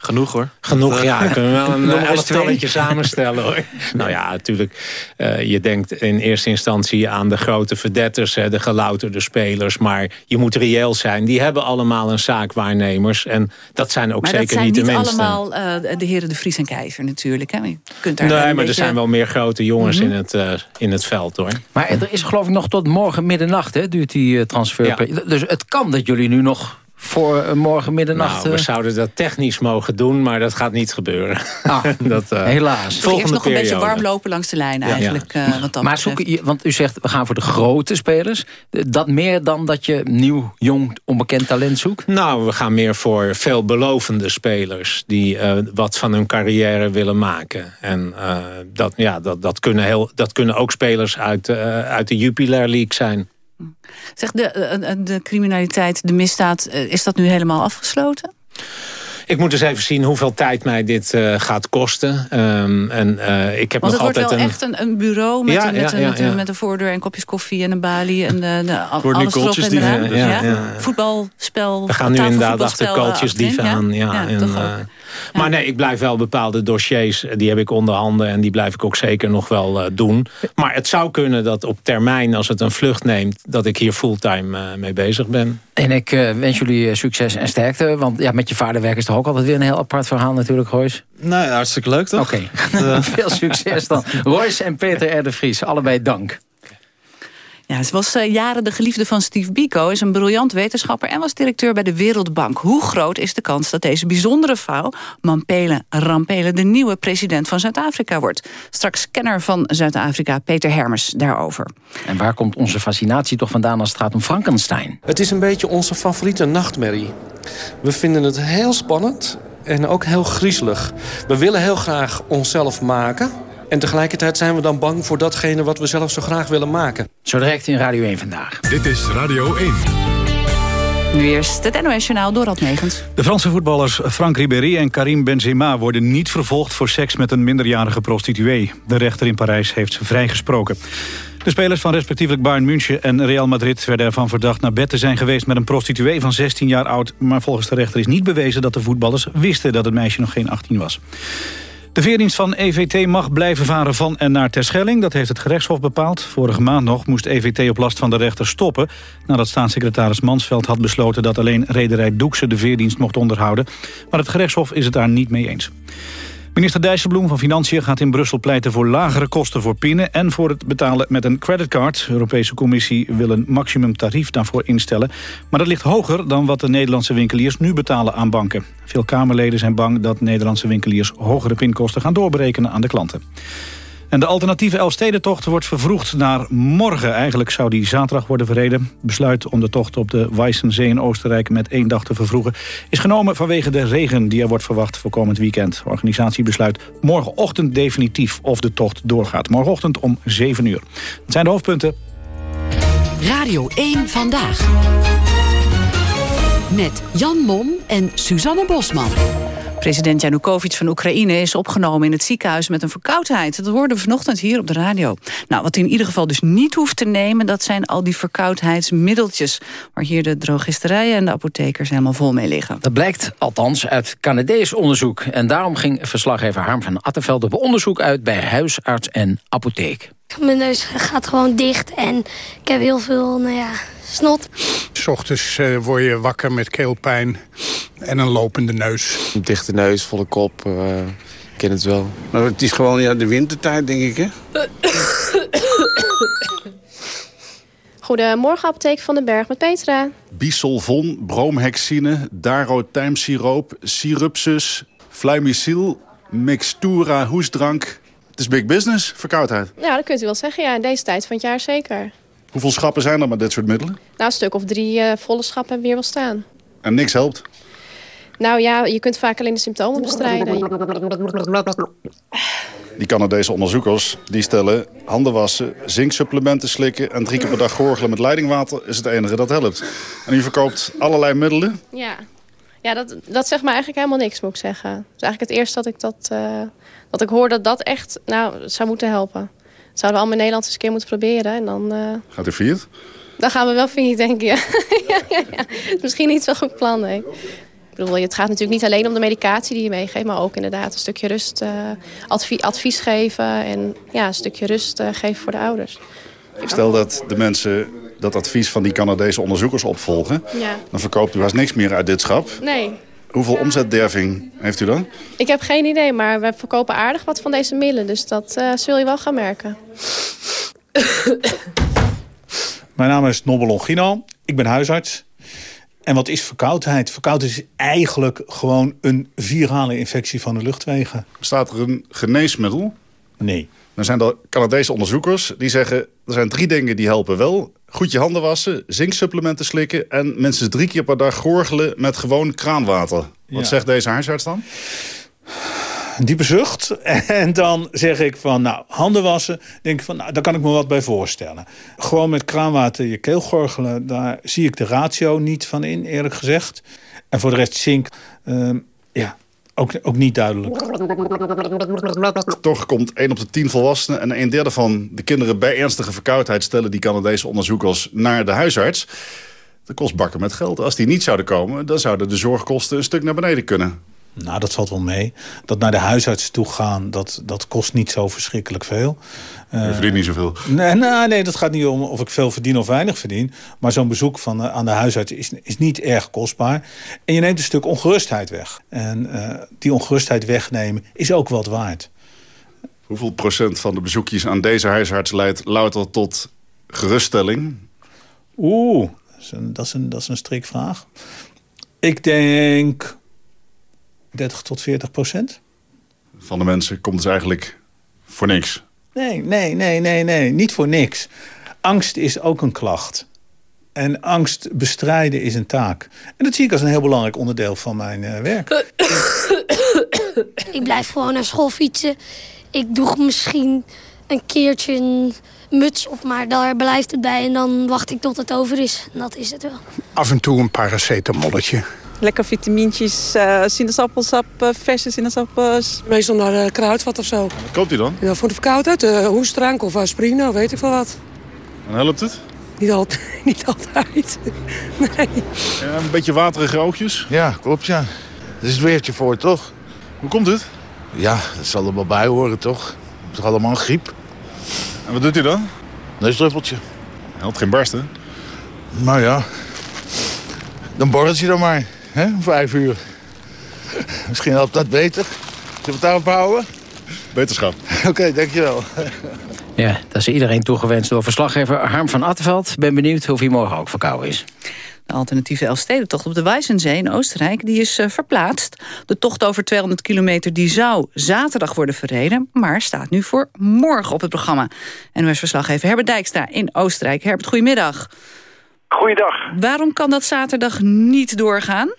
Genoeg hoor. Genoeg, ja. Kunnen we wel *laughs* een elftalletje samenstellen hoor. *laughs* nou ja, natuurlijk. Uh, je denkt in eerste instantie aan de grote verdetters, hè, de gelouterde spelers. Maar je moet reëel zijn. Die hebben allemaal een zaakwaarnemers. En dat zijn ook maar zeker niet de mensen. Maar dat zijn niet allemaal uh, de heren de Vries en Keizer natuurlijk. Hè? Je kunt daar nee, maar beetje... er zijn wel meer grote jongens mm -hmm. in, het, uh, in het veld hoor. Maar er is geloof ik nog tot morgen middernacht hè, duurt die transfer. Ja. Dus het kan dat jullie nu nog voor morgen middernacht? Nou, we zouden dat technisch mogen doen, maar dat gaat niet gebeuren. Ah, *laughs* dat, uh, helaas. Volgende Eerst nog periode. een beetje warm lopen langs de lijn eigenlijk. Ja. Uh, wat dat maar zoek, want u zegt, we gaan voor de grote spelers. Dat meer dan dat je nieuw, jong, onbekend talent zoekt? Nou, we gaan meer voor veelbelovende spelers... die uh, wat van hun carrière willen maken. En dat, ja, dat, dat, kunnen heel, dat kunnen ook spelers uit, uit de Jupiler League zijn. Zeg, de, de criminaliteit, de misdaad, is dat nu helemaal afgesloten? Ik moet dus even zien hoeveel tijd mij dit uh, gaat kosten. Um, en uh, ik heb Want nog het altijd wordt wel een... echt een, een bureau met, Ja, een, met, ja, een, ja, met, een, ja. met een voordeur en kopjes koffie en een balie. En de, de, alles erop Kooltjes en die- eraan. ja, Ja, ja. Voetbalspel. We gaan nu inderdaad achter tafelvoetbalspel, eh, dieven aan. Ja, Ja, en, eh, Maar nee, ik blijf wel bepaalde dossiers, eh, die heb ik onder handen... en die blijf ik ook zeker nog wel eh, doen. Maar het zou kunnen dat op termijn, als het een vlucht neemt... dat ik hier fulltime eh, mee bezig ben. En ik eh, wens jullie eh, succes en sterkte. Want ja, met je vader werken is toch ook altijd weer een heel apart verhaal natuurlijk, Royce? Nou ja, hartstikke leuk toch? Oké, *laughs* *laughs* veel succes dan. Royce en Peter R. de Vries, allebei dank. Ja, ze was eh, jaren de geliefde van Steve Biko, is een briljant wetenschapper en was directeur bij de Wereldbank. Hoe groot is de kans dat deze bijzondere vrouw, Mampele Rampele, de nieuwe president van Zuid-Afrika wordt? Straks kenner van Zuid-Afrika, Peter Hermers, daarover. En waar komt onze fascinatie toch vandaan als het gaat om Frankenstein? Het is een beetje onze favoriete nachtmerrie. We vinden het heel spannend en ook heel griezelig. We willen heel graag onszelf maken... en tegelijkertijd zijn we dan bang voor datgene wat we zelf zo graag willen maken. Zo direct in Radio 1 vandaag. Dit is Radio 1. Nu eerst het NOS-journaal Dorald Negens. De Franse voetballers Frank Ribéry en Karim Benzema worden niet vervolgd voor seks met een minderjarige prostituee. De rechter in Parijs heeft ze vrijgesproken. De spelers van respectievelijk Bayern München en Real Madrid werden ervan verdacht naar bed te zijn geweest met een prostituee van 16 jaar oud. Maar volgens de rechter is niet bewezen dat de voetballers wisten dat het meisje nog geen 18 was. De veerdienst van EVT mag blijven varen van en naar Terschelling. Dat heeft het gerechtshof bepaald. Vorige maand nog moest EVT op last van de rechter stoppen... nadat staatssecretaris Mansveld had besloten... dat alleen rederij Doekse de veerdienst mocht onderhouden. Maar het gerechtshof is het daar niet mee eens. Minister Dijsselbloem van Financiën gaat in Brussel pleiten voor lagere kosten voor pinnen en voor het betalen met een creditcard. De Europese Commissie wil een maximumtarief daarvoor instellen. Maar dat ligt hoger dan wat de Nederlandse winkeliers nu betalen aan banken. Veel Kamerleden zijn bang dat Nederlandse winkeliers hogere pinkosten gaan doorberekenen aan de klanten. En de alternatieve Elfstedentocht wordt vervroegd naar morgen. Eigenlijk zou die zaterdag worden verreden. Besluit om de tocht op de Weissensee in Oostenrijk met één dag te vervroegen... is genomen vanwege de regen die er wordt verwacht voor komend weekend. De organisatie besluit morgenochtend definitief of de tocht doorgaat. Morgenochtend om 7 uur. Dat zijn de hoofdpunten. Radio 1 Vandaag. Met Jan Mom en Suzanne Bosman. President Janukovic van Oekraïne is opgenomen in het ziekenhuis met een verkoudheid. Dat hoorden we vanochtend hier op de radio. Nou, wat hij in ieder geval dus niet hoeft te nemen... dat zijn al die verkoudheidsmiddeltjes... waar hier de drogisterijen en de apothekers helemaal vol mee liggen. Dat blijkt althans uit Canadees onderzoek. En daarom ging verslaggever Harm van Attenveld op onderzoek uit... bij huisarts en apotheek. Mijn neus gaat gewoon dicht en ik heb heel veel, nou ja, snot. S ochtends eh, word je wakker met keelpijn en een lopende neus. Dichte neus, volle kop, eh, ik ken het wel. Maar het is gewoon ja, de wintertijd, denk ik, hè? *coughs* Goedemorgen, apotheek van den Berg met Petra. Bisolvon, bromhexine, darotijmsiroop, sirupsus, fluimicil, mixtura, hoesdrank. Het is big business, verkoudheid. Nou, dat kunt u wel zeggen, ja, in deze tijd van het jaar zeker. Hoeveel schappen zijn er met dit soort middelen? Nou, een stuk of drie eh, volle schappen hebben we hier wel staan. En niks helpt. Nou ja, je kunt vaak alleen de symptomen bestrijden. Die Canadese onderzoekers die stellen handen wassen, zinksupplementen slikken... en drie keer per dag gorgelen met leidingwater is het enige dat helpt. En u verkoopt allerlei middelen. Ja, ja dat, dat zegt me eigenlijk helemaal niks, moet ik zeggen. Het is eigenlijk het eerste dat ik, dat, eh, dat ik hoor dat dat echt nou, zou moeten helpen. Zouden we allemaal in Nederland eens een keer moeten proberen. En dan, eh, Gaat u viert? dan gaan we wel vinden, denk ik. Ja. *laughs* ja, ja, ja. Het is Misschien niet zo'n goed plan, nee. Ik bedoel, het gaat natuurlijk niet alleen om de medicatie die je meegeeft... maar ook inderdaad een stukje rust, eh, advie- advies geven... en ja, een stukje rust eh, geven voor de ouders. Stel dat de mensen dat advies van die Canadese onderzoekers opvolgen... Dan verkoopt u haast niks meer uit dit schap. Nee, Hoeveel omzetderving heeft u dan? ik heb geen idee, maar we verkopen aardig wat van deze middelen. Dus dat eh, zul je wel gaan merken. *coughs* Mijn naam is Nobel Longino. Ik ben huisarts. En wat is verkoudheid? Verkoudheid is eigenlijk gewoon een virale infectie van de luchtwegen. Bestaat er een geneesmiddel? Nee. Dan zijn er Canadese onderzoekers die zeggen... er zijn drie dingen die helpen wel. Goed je handen wassen, zinksupplementen slikken... en minstens drie keer per dag gorgelen met gewoon kraanwater. Wat Ja. zegt deze huisarts dan? Een diepe zucht. *laughs* En dan zeg ik van, nou, handen wassen. Denk ik van, nou, daar kan ik me wat bij voorstellen. Gewoon met kraanwater je keel gorgelen. Daar zie ik de ratio niet van in, eerlijk gezegd. En voor de rest zink. ehm, Ja, ook, ook niet duidelijk. Toch komt 1 op de 10 volwassenen en een derde van de kinderen bij ernstige verkoudheid stellen die Canadese onderzoekers naar de huisarts. Dat kost bakken met geld. Als die niet zouden komen, dan zouden de zorgkosten een stuk naar beneden kunnen. Nou, dat valt wel mee. Dat naar de huisarts toe gaan, dat, dat kost niet zo verschrikkelijk veel. Je verdient niet zoveel. Nee, nou, nee, dat gaat niet om of ik veel verdien of weinig verdien. Maar zo'n bezoek van, eh, aan de huisarts is, is niet erg kostbaar. En je neemt een stuk ongerustheid weg. En uh, die ongerustheid wegnemen is ook wat waard. Hoeveel procent van de bezoekjes aan deze huisarts leidt louter tot geruststelling? Oeh, dat is een, dat is een, dat is een strikvraag. Ik denk 30 tot 40 procent. Van de mensen komt dus eigenlijk voor niks? Nee, nee, nee, nee, nee. Niet voor niks. Angst is ook een klacht. En angst bestrijden is een taak. En dat zie ik als een heel belangrijk onderdeel van mijn uh, werk. Ik blijf gewoon naar school fietsen. Ik doe misschien een keertje een muts op, maar daar blijft het bij. En dan wacht ik tot het over is. En dat is het wel. Af en toe een paracetamolletje. Lekker vitamintjes, uh, sinaasappelsap, uh, verse sinaasappels. Meestal naar uh, kruidvat of zo. Wat koopt u dan? Ja, voor de verkoudheid, uh, hoestdrank of aspirine, weet ik veel wat. En helpt het? Niet, al *laughs* niet altijd, *laughs* nee. Ja, een beetje waterige oogjes? Ja, klopt ja. Dat is het weertje voor, toch? Hoe komt het? Ja, dat zal er wel bij horen, toch? Het is toch allemaal een griep? En wat doet u dan? Neusdruppeltje. Helpt geen barsten? Nou ja, dan borrelt je dan maar. Hè? Vijf uur. Misschien helpt dat beter. Zullen we het daarop houden? Beterschap. Oké, okay, dankjewel. Ja, dat is iedereen toegewenst door verslaggever Harm van Attenveld. Ben benieuwd of hij morgen ook verkouden is. De alternatieve Elfstedentocht op de Weissensee in Oostenrijk die is uh, verplaatst. De tocht over 200 kilometer die zou zaterdag worden verreden... maar staat nu voor morgen op het programma. NOS-verslaggever Herbert Dijkstra in Oostenrijk. Herbert, goedemiddag. Goeiedag. Waarom kan dat zaterdag niet doorgaan?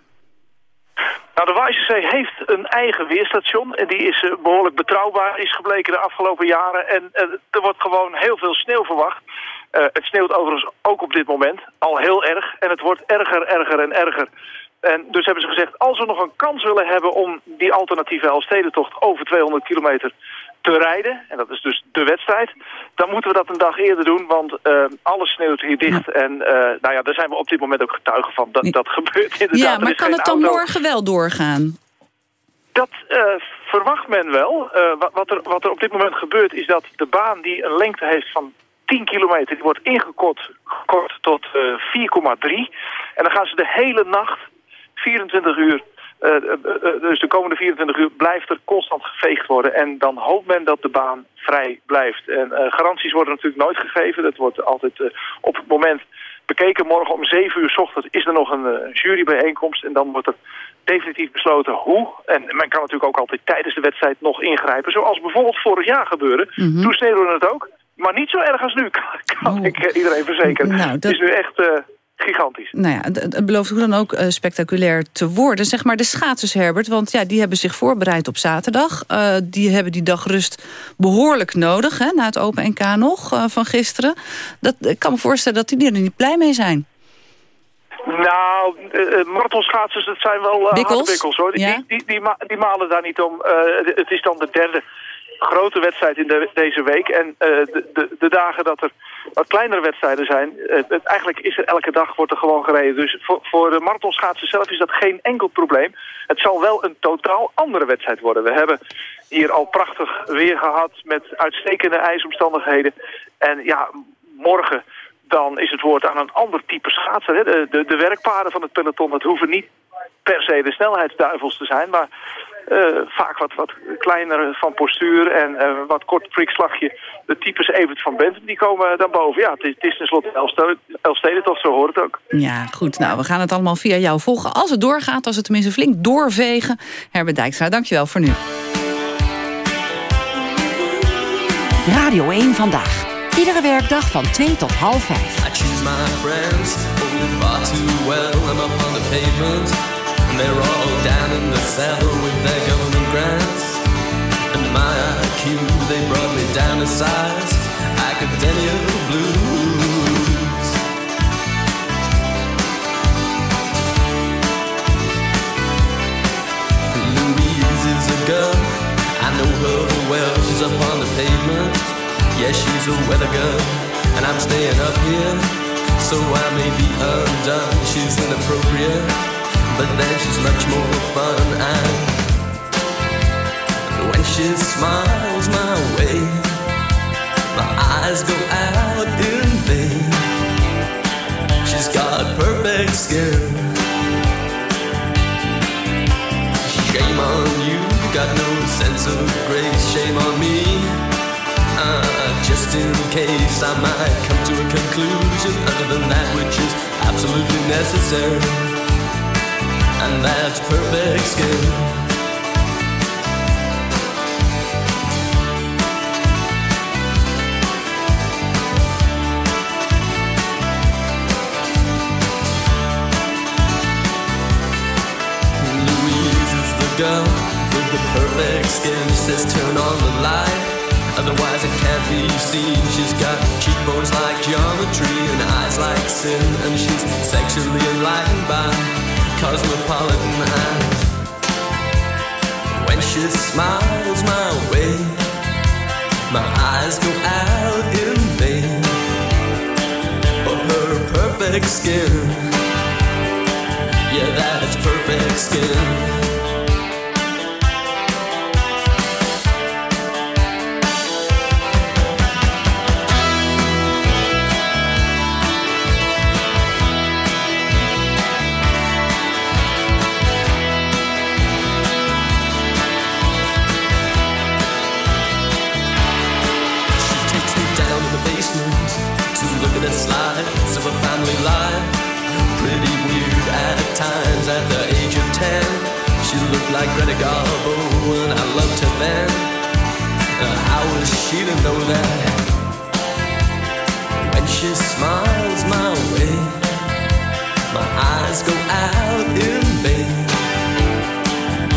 Nou, de Weissensee heeft een eigen weerstation en die is uh, behoorlijk betrouwbaar, is gebleken de afgelopen jaren. En uh, er wordt gewoon heel veel sneeuw verwacht. Uh, het sneeuwt overigens ook op dit moment, al heel erg. En het wordt erger, erger en erger. En dus hebben ze gezegd, als we nog een kans willen hebben om die alternatieve Elfstedentocht over 200 kilometer te rijden, en dat is dus de wedstrijd, dan moeten we dat een dag eerder doen, want uh, alles sneeuwt hier dicht. En uh, nou ja, daar zijn we op dit moment ook getuigen van. Dat, dat gebeurt inderdaad. Ja, maar kan het dan auto. morgen wel doorgaan? Dat uh, verwacht men wel. Wat, wat, er, wat er op dit moment gebeurt is dat de baan die een lengte heeft van 10 kilometer, die wordt ingekort kort tot 4,3. En dan gaan ze de hele nacht, 24 uur, dus de komende 24 uur blijft er constant geveegd worden. En dan hoopt men dat de baan vrij blijft. En garanties worden natuurlijk nooit gegeven. Dat wordt altijd op het moment bekeken. Morgen om 7 uur s ochtends is er nog een jurybijeenkomst. En dan wordt er definitief besloten hoe. En men kan natuurlijk ook altijd tijdens de wedstrijd nog ingrijpen. Zoals bijvoorbeeld vorig jaar gebeurde. Mm -hmm. Toen sneden we het ook. Maar niet zo erg als nu, *laughs* kan, kan oh. ik iedereen verzekeren. Nou, dat... Het is nu echt gigantisch. Nou ja, het belooft hoe dan ook uh, spectaculair te worden. Zeg maar de schaatsers, Herbert, want ja, die hebben zich voorbereid op zaterdag. Uh, die hebben die dag rust behoorlijk nodig, hè, na het Open NK nog uh, van gisteren. Dat, ik kan me voorstellen dat die er niet blij mee zijn. Nou, uh, marathonschaatsers, het zijn wel uh, bikkels, hoor. Die, ja? die, die, die, ma die, malen daar niet om. Uh, het is dan de derde grote wedstrijd in de, deze week. En uh, de, de, de, dagen dat er wat kleinere wedstrijden zijn... Uh, het, eigenlijk is er elke dag wordt er gewoon gereden. Dus voor, voor de marathonschaatsen zelf is dat geen enkel probleem. Het zal wel een totaal andere wedstrijd worden. We hebben hier al prachtig weer gehad met uitstekende ijsomstandigheden. En ja, morgen dan is het woord aan een ander type schaatser. Hè? De, de, de werkpaarden van het peloton, dat hoeven niet per se de snelheidsduivels te zijn... maar vaak wat, wat kleiner van postuur en uh, wat kort prikslagje. De types Evert van Bentum, die komen dan boven. Ja, het is, het is tenslotte Elfsteden, toch zo hoort het ook. Ja, goed. Nou, we gaan het allemaal via jou volgen. Als het doorgaat, als het tenminste flink doorvegen. Herbert Dijkstra, dankjewel voor nu. Radio 1 Vandaag. Iedere werkdag van 2 tot half 5. they're all down in the cellar with their government grants. And my IQ, they brought me down to size. Academia absolutely. And that's perfect skin. Louise is the girl with the perfect skin. She says turn on the light, otherwise it can't be seen. She's got cheekbones like geometry and eyes like sin, and she's sexually enlightened by cosmopolitan eyes. When she smiles my way, my eyes go out in vain. But her perfect skin. Yeah, that's perfect skin. Slides of a family life. Pretty weird at times at the age of ten. She looked like Greta Garbo and I loved her then. Uh, how was she to know that? When she smiles my way, my eyes go out in vain.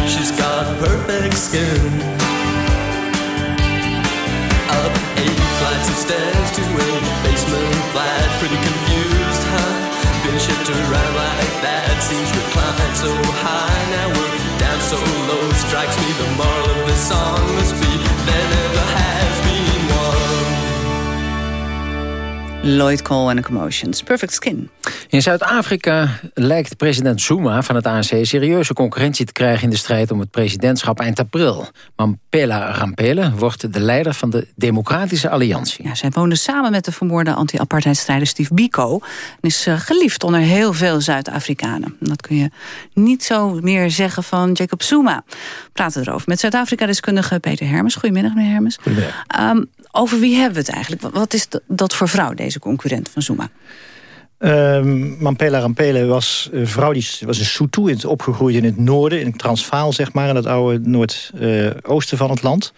She's got perfect skin. Flights of stairs to a basement flat. Pretty confused, huh? Been shipped around like that. Seems we climbed so high, now we're down so low. Strikes me the moral of the song must be there never has Lloyd Cole en the Commotions. Perfect Skin. In Zuid-Afrika lijkt president Zuma van het ANC serieuze concurrentie te krijgen in de strijd om het presidentschap eind april. Mampela Rampele wordt de leider van de Democratische Alliantie. Ja, zij woonde samen met de vermoorde anti-apartheidstrijder Steve Biko... en is eh, geliefd onder heel veel Zuid-Afrikanen. Dat kun je niet zo meer zeggen van Jacob Zuma. We praten erover met Zuid-Afrika-deskundige Peter Hermes. Goedemiddag, meneer Hermes. Goedemiddag. Ehm, over wie hebben we het eigenlijk? Wat- is dat voor vrouw, deze concurrent van Zuma? Ehm Mampela Rampele was een vrouw die was een Sotho, in het- opgegroeid in het noorden, in Transvaal, zeg maar, in het oude noordoosten van het land.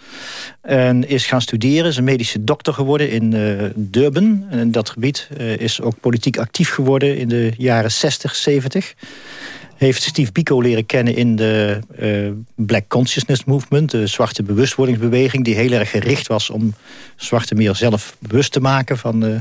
En is gaan studeren, is een medische dokter geworden in eh, Durban. En in dat gebied eh, is ook politiek actief geworden in de jaren 60, 70 heeft Steve Biko leren kennen in de eh, Black Consciousness Movement... de zwarte bewustwordingsbeweging... die heel erg gericht was om zwarte meer zelf bewust te maken van, eh,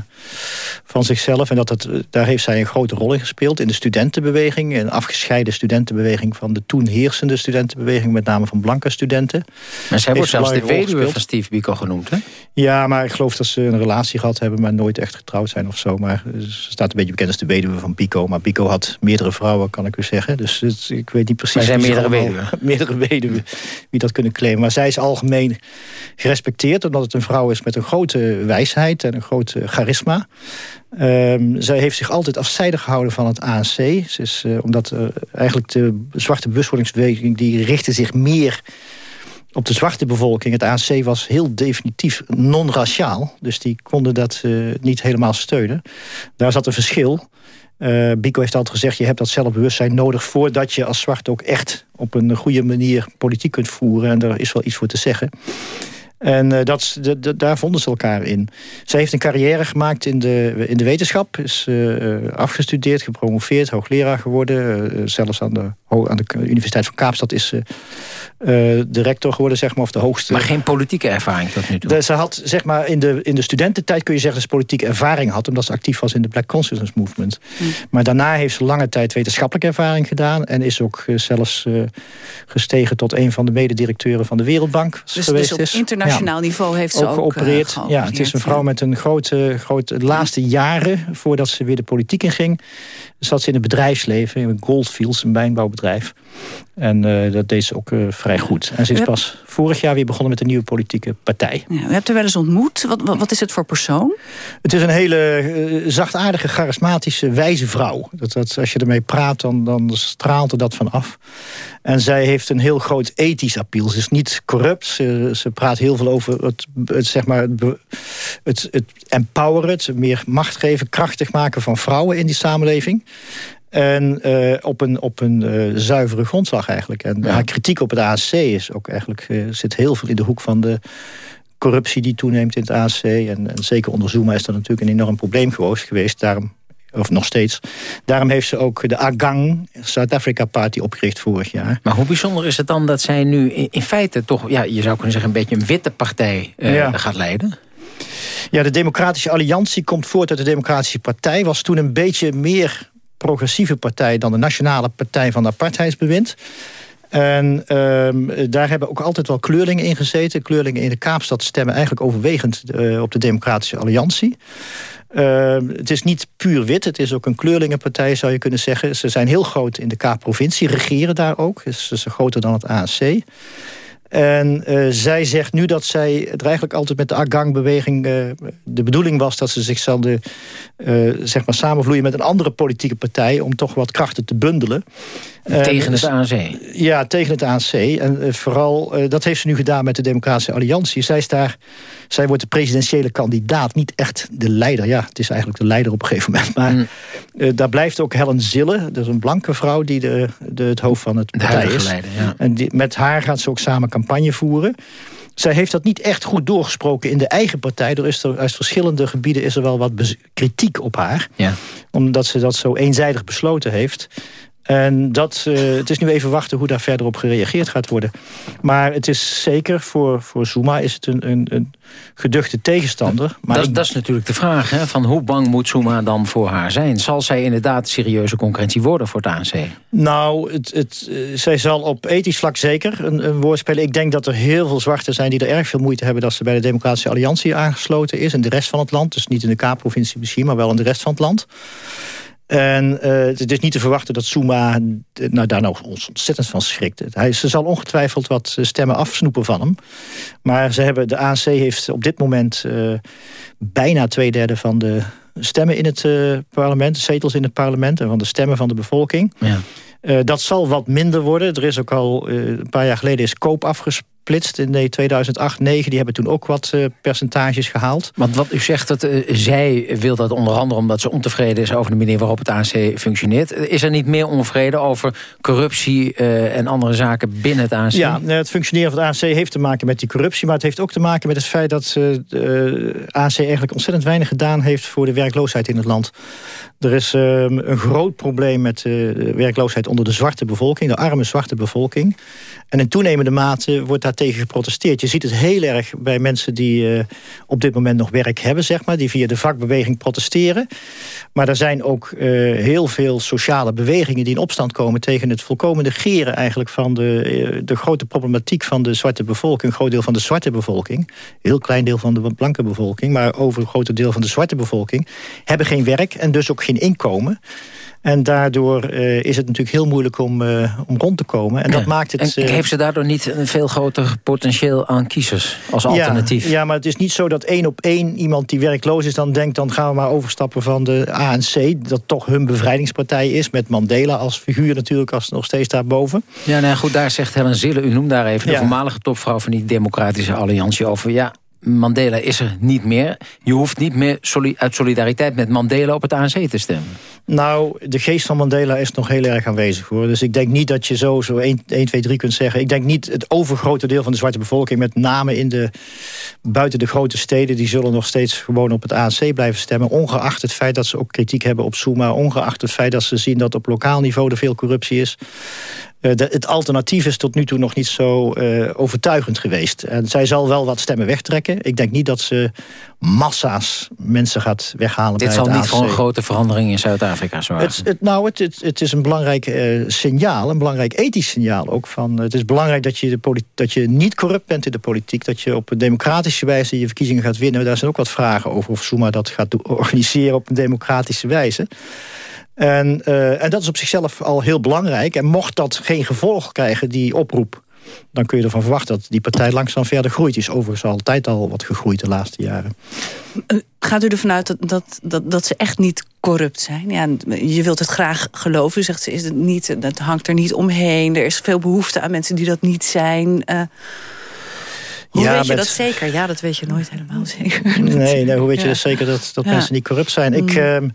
van zichzelf. En dat het, eh, daar heeft zij een grote rol in gespeeld. In de studentenbeweging, een afgescheiden studentenbeweging... van de toen heersende studentenbeweging, met name van blanke studenten. Maar zij wordt zelfs de weduwe van Steve Biko genoemd, hè? Ja, maar ik geloof dat ze een relatie gehad hebben... maar nooit echt getrouwd zijn of zo. Maar ze staat een beetje bekend als de weduwe van Pico. Maar Pico had meerdere vrouwen, kan ik u zeggen. Dus het- ik weet niet precies... Maar er zijn *laughs* meerdere weduwen. meerdere weduwen wie dat kunnen claimen. Maar zij is algemeen gerespecteerd... omdat het een vrouw is met een grote wijsheid en een groot eh, charisma. Ehm, zij heeft zich altijd afzijdig gehouden van het ANC. Ze is, eh, omdat eh, eigenlijk de zwarte bewustwordingsbeweging... die richtte zich meer op de zwarte bevolking. Het ANC was heel definitief non-raciaal. Dus die konden dat eh, niet helemaal steunen. Daar zat een verschil. Eh Biko heeft altijd gezegd, je hebt dat zelfbewustzijn nodig... voordat je als zwart ook echt op een goede manier politiek kunt voeren. En daar is wel iets voor te zeggen. En eh, dat, is- de- de- daar vonden ze elkaar in. Zij heeft een carrière gemaakt in de, in de wetenschap. Is eh, eh, afgestudeerd, gepromoveerd, hoogleraar geworden. Zelfs aan de, aan de Universiteit van Kaapstad is ze de rector geworden, zeg maar, of de hoogste... Maar geen politieke ervaring tot nu toe? ze had, zeg maar, in de, in de studententijd kun je zeggen... dat ze politieke ervaring had, omdat ze actief was in de Black Consciousness Movement. Hm. Maar daarna heeft ze lange tijd wetenschappelijke ervaring gedaan... en is ook zelfs gestegen tot een van de mededirecteuren van de Wereldbank. Dus, dus op internationaal niveau heeft ze ook, geopereerd. ja, het is een vrouw met een grote, grote... De laatste jaren, voordat ze weer de politiek in ging... zat ze in het bedrijfsleven, in Goldfields, een mijnbouwbedrijf. En uh, dat deed ze ook uh, vrij goed. En ze is pas vorig jaar weer begonnen met een nieuwe politieke partij. Ja, u hebt haar wel eens ontmoet. Wat, wat, wat, is het voor persoon? Het is een hele uh, zachtaardige, charismatische, wijze vrouw. Dat, dat, als je ermee praat, dan, dan straalt er dat van af. En zij heeft een heel groot ethisch appeal. Ze is niet corrupt. Ze, ze praat heel veel over het, het, zeg maar, het, het empoweren, het meer macht geven, krachtig maken van vrouwen in die samenleving. En uh, op een, op een uh, zuivere grondslag eigenlijk. En ja. haar kritiek op het ASC is ook eigenlijk, uh, zit heel veel in de hoek van de corruptie die toeneemt in het ASC. En, en zeker onder Zuma is dat natuurlijk een enorm probleem geweest. Daarom, of nog steeds. Daarom heeft ze ook de Agang, Zuid-Afrika Party, opgericht vorig jaar. Maar hoe bijzonder is het dan dat zij nu in, feite toch, ja, je zou kunnen zeggen, een beetje een witte partij ja. gaat leiden? Ja, de Democratische Alliantie komt voort uit de Democratische Partij. Was toen een beetje meer progressieve partij dan de nationale partij van apartheidsbewind. En um, daar hebben ook altijd wel kleurlingen in gezeten. Kleurlingen in de Kaapstad stemmen eigenlijk overwegend uh, op de Democratische Alliantie. Uh, het is niet puur wit, het is ook een kleurlingenpartij zou je kunnen zeggen. Ze zijn heel groot in de Kaapprovincie, regeren daar ook. Ze zijn groter dan het ANC. En uh, zij zegt nu dat zij het eigenlijk altijd met de Agang-beweging... Uh, de bedoeling was dat ze zich zouden uh, zeg maar samenvloeien met een andere politieke partij... om toch wat krachten te bundelen. Tegen het ANC? Ja, tegen het ANC. En vooral, dat heeft ze nu gedaan met de Democratische Alliantie. Zij, is daar, zij wordt de presidentiële kandidaat, niet echt de leider. Ja, het is eigenlijk de leider op een gegeven moment. Maar mm. daar blijft ook Helen Zille, dat is een blanke vrouw... die de, de, het hoofd van het partij is. Leider, ja. En die, met haar gaat ze ook samen campagne voeren. Zij heeft dat niet echt goed doorgesproken in de eigen partij. Er is er uit verschillende gebieden is er wel wat kritiek op haar. Ja. Omdat ze dat zo eenzijdig besloten heeft. En dat, uh, het is nu even wachten hoe daar verder op gereageerd gaat worden. Maar het is zeker, voor, voor Zuma is het een, een, een geduchte tegenstander. Maar dat, ik... dat is natuurlijk de vraag, hè, van hoe bang moet Zuma dan voor haar zijn? Zal zij inderdaad serieuze concurrentie worden voor het ANC? Nou, het, het, uh, zij zal op ethisch vlak zeker een, een woord spelen. Ik denk dat er heel veel zwarten zijn die er erg veel moeite hebben... dat ze bij de Democratische Alliantie aangesloten is... in de rest van het land. Dus niet in de Kaapprovincie misschien, maar wel in de rest van het land. En uh, het is niet te verwachten dat Zuma nou, daar nou ontzettend van schrikt. Hij, ze zal ongetwijfeld wat stemmen afsnoepen van hem. Maar ze hebben, de ANC heeft op dit moment uh, bijna twee derde van de stemmen in het uh, parlement, zetels in het parlement en van de stemmen van de bevolking. Ja. Dat zal wat minder worden. Er is ook al een paar jaar geleden is koop afgesproken gesplitst in 2008, 9. Die hebben toen ook wat uh, percentages gehaald. Want wat u zegt, dat uh, zij wil dat onder andere omdat ze ontevreden is over de manier waarop het ANC functioneert. Is er niet meer onvrede over corruptie uh, en andere zaken binnen het ANC? Ja, het functioneren van het ANC heeft te maken met die corruptie. Maar het heeft ook te maken met het feit dat de ANC eigenlijk ontzettend weinig gedaan heeft voor de werkloosheid in het land. Er is een groot probleem met de werkloosheid onder de zwarte bevolking, de arme zwarte bevolking. En in toenemende mate wordt daartegen geprotesteerd. Je ziet het heel erg bij mensen die uh, op dit moment nog werk hebben, zeg maar, die via de vakbeweging protesteren. Maar er zijn ook uh, heel veel sociale bewegingen die in opstand komen tegen het volkomen negeren eigenlijk van de, uh, de grote problematiek van de zwarte bevolking. Een groot deel van de zwarte bevolking, heel klein deel van de blanke bevolking, maar over een groot deel van de zwarte bevolking, hebben geen werk en dus ook geen inkomen. En daardoor uh, is het natuurlijk heel moeilijk om, uh, om rond te komen. En dat maakt het... En heeft ze daardoor niet een veel groter potentieel aan kiezers als alternatief? Ja, ja, maar het is niet zo dat één op één iemand die werkloos is... dan denkt, dan gaan we maar overstappen van de ANC... dat toch hun bevrijdingspartij is, met Mandela als figuur natuurlijk... als nog steeds daarboven. Ja, nou goed, daar zegt Helen Zille, u noemt daar even... de ja. voormalige topvrouw van die Democratische Alliantie over... ja, Mandela is er niet meer. Je hoeft niet meer uit solidariteit met Mandela op het ANC te stemmen. Nou, de geest van Mandela is nog heel erg aanwezig hoor. Dus ik denk niet dat je zo, zo 1, 1, 2, 3 kunt zeggen. Ik denk niet het overgrote deel van de zwarte bevolking... met name in de, buiten de grote steden... die zullen nog steeds gewoon op het ANC blijven stemmen. Ongeacht het feit dat ze ook kritiek hebben op Suma. Ongeacht het feit dat ze zien dat op lokaal niveau er veel corruptie is. Eh, de, het alternatief is tot nu toe nog niet zo uh, overtuigend geweest. En zij zal wel wat stemmen wegtrekken. Ik denk niet dat ze massa's mensen gaat weghalen Dit bij zal het niet voor een grote verandering in Zuid-Afrika zorgen. Het, het, nou, het, het, het is een belangrijk eh, signaal, een belangrijk ethisch signaal ook. Van, het is belangrijk dat je, de dat je niet corrupt bent in de politiek. Dat je op een democratische wijze je verkiezingen gaat winnen. Daar zijn ook wat vragen over of Zuma dat gaat organiseren op een democratische wijze. En, eh, en dat is op zichzelf al heel belangrijk. En mocht dat geen gevolg krijgen, die oproep... dan kun je ervan verwachten dat die partij langzaam verder groeit. Die is overigens altijd al wat gegroeid de laatste jaren. Gaat u ervan uit dat, dat, dat, dat ze echt niet corrupt zijn? Ja, je wilt het graag geloven. U zegt ze is het niet, dat hangt er niet omheen. Er is veel behoefte aan mensen die dat niet zijn. Eh, hoe Ja, weet je dat zeker? Ja, dat weet je nooit helemaal *laughs* zeker. Nee, nee hoe weet je Ja. dus zeker dat, dat Ja. mensen niet corrupt zijn? Ik, Mm. ehm,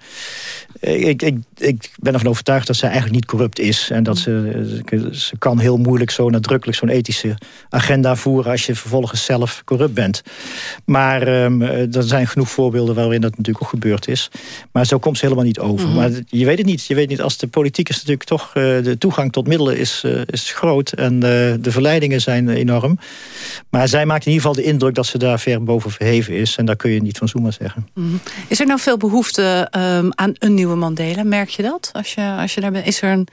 ik, ik, ik ben ervan overtuigd dat zij eigenlijk niet corrupt is. En dat ze, ze kan heel moeilijk zo nadrukkelijk zo'n ethische agenda voeren... als je vervolgens zelf corrupt bent. Maar ehm, er zijn genoeg voorbeelden waarin dat natuurlijk ook gebeurd is. Maar zo komt ze helemaal niet over. Mhm. Maar je weet het niet. Je weet niet als de politiek is natuurlijk toch... eh, de toegang tot middelen is, eh, is groot. En eh, de verleidingen zijn enorm. Maar zij maakt in ieder geval de indruk dat ze daar ver boven verheven is. En daar kun je niet van Zuma zeggen. Mhm. Is er nou veel behoefte ehm, aan een nieuwe Mandela? Merk je dat? Als je, als je daar bent, is er een,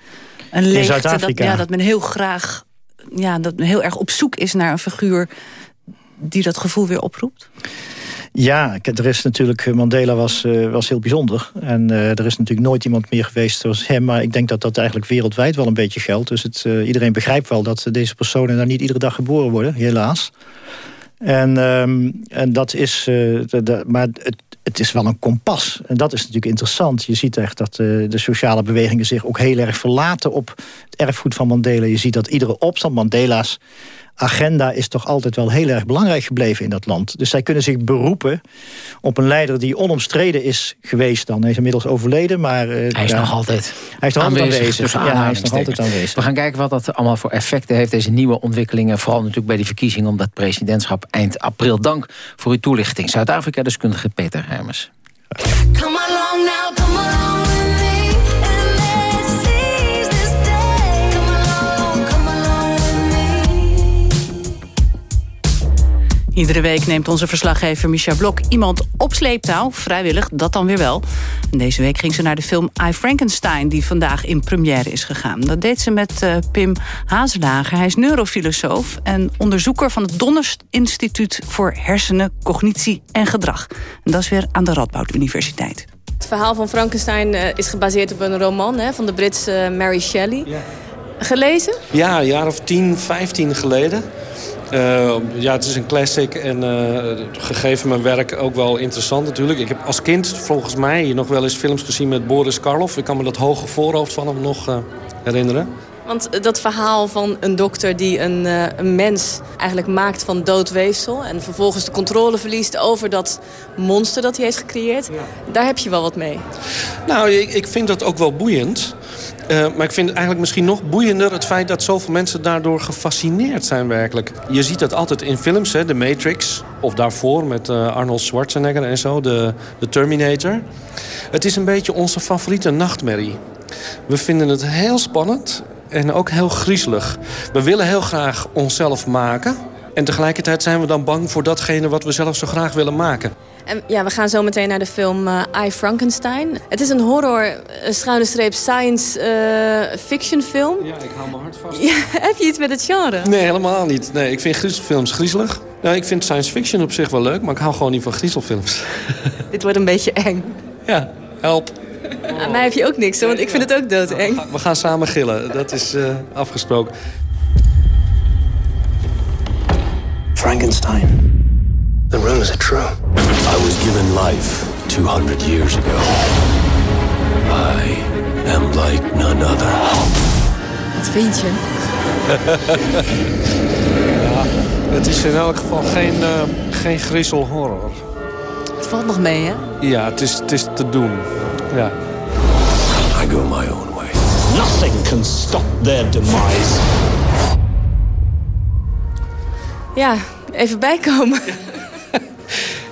een leegte dat, ja, dat men heel graag, ja, dat men heel erg op zoek is naar een figuur die dat gevoel weer oproept? Ja, er is natuurlijk, Mandela was, eh, was heel bijzonder. En eh, er is natuurlijk nooit iemand meer geweest zoals hem. Maar ik denk dat dat eigenlijk wereldwijd wel een beetje geldt. Dus het, eh, iedereen begrijpt wel dat deze personen daar niet iedere dag geboren worden, helaas. En, ehm, en dat is, eh, de- de- maar het, het is wel een kompas. En dat is natuurlijk interessant. Je ziet echt dat eh, de sociale bewegingen zich ook heel erg verlaten op het erfgoed van Mandela. Je ziet dat iedere opstand Mandela's agenda is toch altijd wel heel erg belangrijk gebleven in dat land. Dus zij kunnen zich beroepen op een leider die onomstreden is geweest dan. Hij is inmiddels overleden, maar... eh, Hij is ja, nog altijd Hij is nog altijd aanwezig, aanwezig. tussen Ja, hij is nog altijd aanhalingstekens. aanwezig. We gaan kijken wat dat allemaal voor effecten heeft, deze nieuwe ontwikkelingen. Vooral natuurlijk bij die verkiezingen om dat presidentschap eind april. Dank voor uw toelichting. Zuid-Afrika-deskundige Peter Hermes. Come along now, come along Iedere week neemt onze verslaggever Micha Blok iemand op sleeptouw. Vrijwillig, dat dan weer wel. En deze week ging ze naar de film I, Frankenstein... die vandaag in première is gegaan. Dat deed ze met eh, Pim Hazelager. Hij is neurofilosoof en onderzoeker van het Donners Instituut... voor Hersenen, Cognitie en Gedrag. En dat is weer aan de Radboud Universiteit. Het verhaal van Frankenstein eh, is gebaseerd op een roman hè, van de Britse Mary Shelley. Gelezen? Ja, een jaar of 10, 15 geleden. Eh, ja, het is een classic en eh, gegeven mijn werk ook wel interessant natuurlijk. Ik heb als kind volgens mij nog wel eens films gezien met Boris Karloff. Ik kan me dat hoge voorhoofd van hem nog eh, herinneren. Want eh, dat verhaal van een dokter die een, eh, een mens eigenlijk maakt van dood weefsel... en vervolgens de controle verliest over dat monster dat hij heeft gecreëerd... daar heb je wel wat mee. Nou, ik, ik vind dat ook wel boeiend. Eh, maar ik vind eigenlijk misschien nog boeiender het feit dat zoveel mensen daardoor gefascineerd zijn werkelijk. Je ziet dat altijd in films, hè, The Matrix of daarvoor met Arnold Schwarzenegger en zo, de, de Terminator. Het is een beetje onze favoriete nachtmerrie. We vinden het heel spannend en ook heel griezelig. We willen heel graag onszelf maken en tegelijkertijd zijn we dan bang voor datgene wat we zelf zo graag willen maken. En ja, we gaan zo meteen naar de film eh, I, Frankenstein. Het is een horror, een schuine streep science eh, fiction film. Ja, ik hou mijn hart vast. Ja, *laughs* heb je iets met het genre? Nee, helemaal niet. Nee, ik vind griezelfilms griezelig. Nou, ik vind science fiction op zich wel leuk, maar ik hou gewoon niet van griezelfilms. *laughs* Dit wordt een beetje eng. Ja, help. Aan mij heb je ook niks, want ik vind het ook doodeng. We gaan samen gillen, dat is eh, afgesproken. Frankenstein. The rumors are true. I was given life 200 years ago. I am like none other. Wat vind je? *laughs* ja, het is in elk geval geen, uh, geen griezelhorror. Het valt nog mee, hè? Ja, het is, het is te doen. Ja. I go my own way. Nothing can stop their demise. Ja, even bijkomen. *laughs*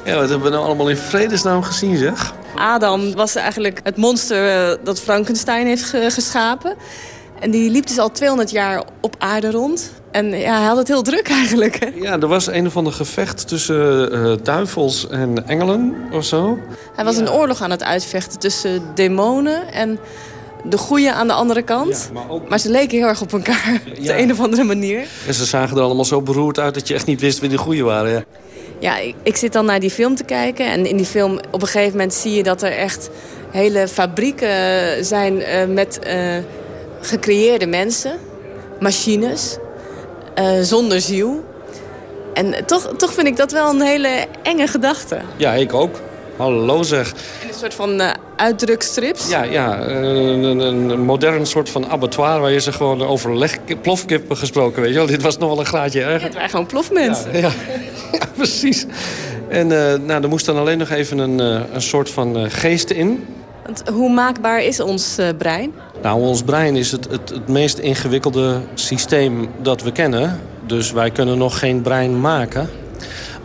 Ja, wat hebben we nou allemaal in vredesnaam gezien, zeg? Adam was eigenlijk het monster uh, dat Frankenstein heeft ge geschapen. En die liep dus al 200 jaar op aarde rond. En ja, hij had het heel druk eigenlijk. Hè? Ja, er was een of ander gevecht tussen uh, duivels en engelen of zo. Hij was een oorlog aan het uitvechten tussen demonen en de goeie aan de andere kant. Ja, maar, ook... maar, ze leken heel erg op elkaar ja. op de een of andere manier. En ze zagen er allemaal zo beroerd uit dat je echt niet wist wie de goeie waren. Ja, ja ik, ik, zit dan naar die film te kijken. En in die film op een gegeven moment zie je dat er echt hele fabrieken zijn uh, met uh, gecreëerde mensen. Machines. Uh, zonder ziel. En toch, toch vind ik dat wel een hele enge gedachte. Ja, ik ook. Hallo zeg. Een soort van uh, uitdrukstrips? Ja, ja een, een, een, modern soort van abattoir... waar je ze gewoon over leg, plofkippen gesproken weet je wel. Dit was nog wel een graadje erger. Ja, het waren gewoon plofmensen. Ja, ja. *laughs* ja precies. En uh, nou, er moest dan alleen nog even een, een soort van geest in. Want hoe maakbaar is ons brein? Nou, ons brein is het, het, het meest ingewikkelde systeem dat we kennen. Dus wij kunnen nog geen brein maken...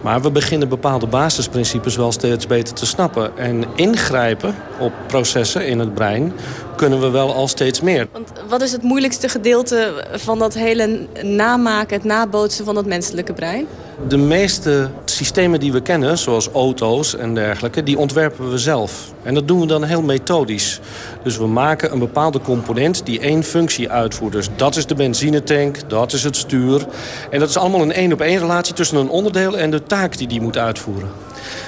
Maar we beginnen bepaalde basisprincipes wel steeds beter te snappen. En ingrijpen op processen in het brein kunnen we wel al steeds meer. Want wat is het moeilijkste gedeelte van dat hele namaken, het nabootsen van het menselijke brein? De meeste systemen die we kennen, zoals auto's en dergelijke... die ontwerpen we zelf. En dat doen we dan heel methodisch. Dus we maken een bepaalde component die één functie uitvoert. Dus dat is de benzinetank, dat is het stuur. En dat is allemaal een één-op-één relatie tussen een onderdeel... en de taak die die moet uitvoeren.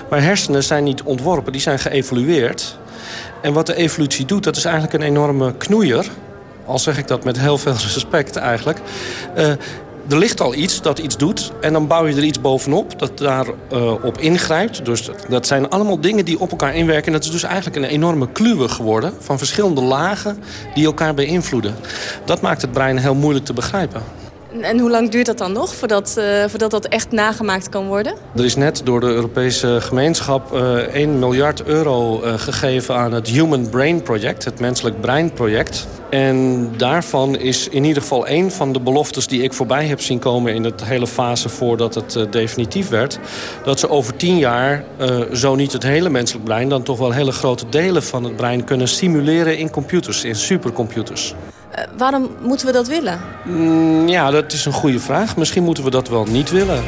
Maar hersenen zijn niet ontworpen, die zijn geëvolueerd. En wat de evolutie doet, dat is eigenlijk een enorme knoeier. Al zeg ik dat met heel veel *laughs* respect eigenlijk. Uh, er ligt al iets dat iets doet en dan bouw je er iets bovenop dat daarop uh, op ingrijpt. Dus dat zijn allemaal dingen die op elkaar inwerken. En dat is dus eigenlijk een enorme kluwe geworden van verschillende lagen die elkaar beïnvloeden. Dat maakt het brein heel moeilijk te begrijpen. En hoe lang duurt dat dan nog voordat, uh, voordat dat echt nagemaakt kan worden? Er is net door de Europese gemeenschap uh, 1 miljard euro uh, gegeven aan het Human Brain Project, het Menselijk Brein Project. En daarvan is in ieder geval één van de beloftes die ik voorbij heb zien komen in de hele fase voordat het definitief werd. Dat ze over tien jaar, zo niet het hele menselijk brein, dan toch wel hele grote delen van het brein kunnen simuleren in computers, in supercomputers. Uh, waarom moeten we dat willen? Mm, ja, dat is een goede vraag. Misschien moeten we dat wel niet willen.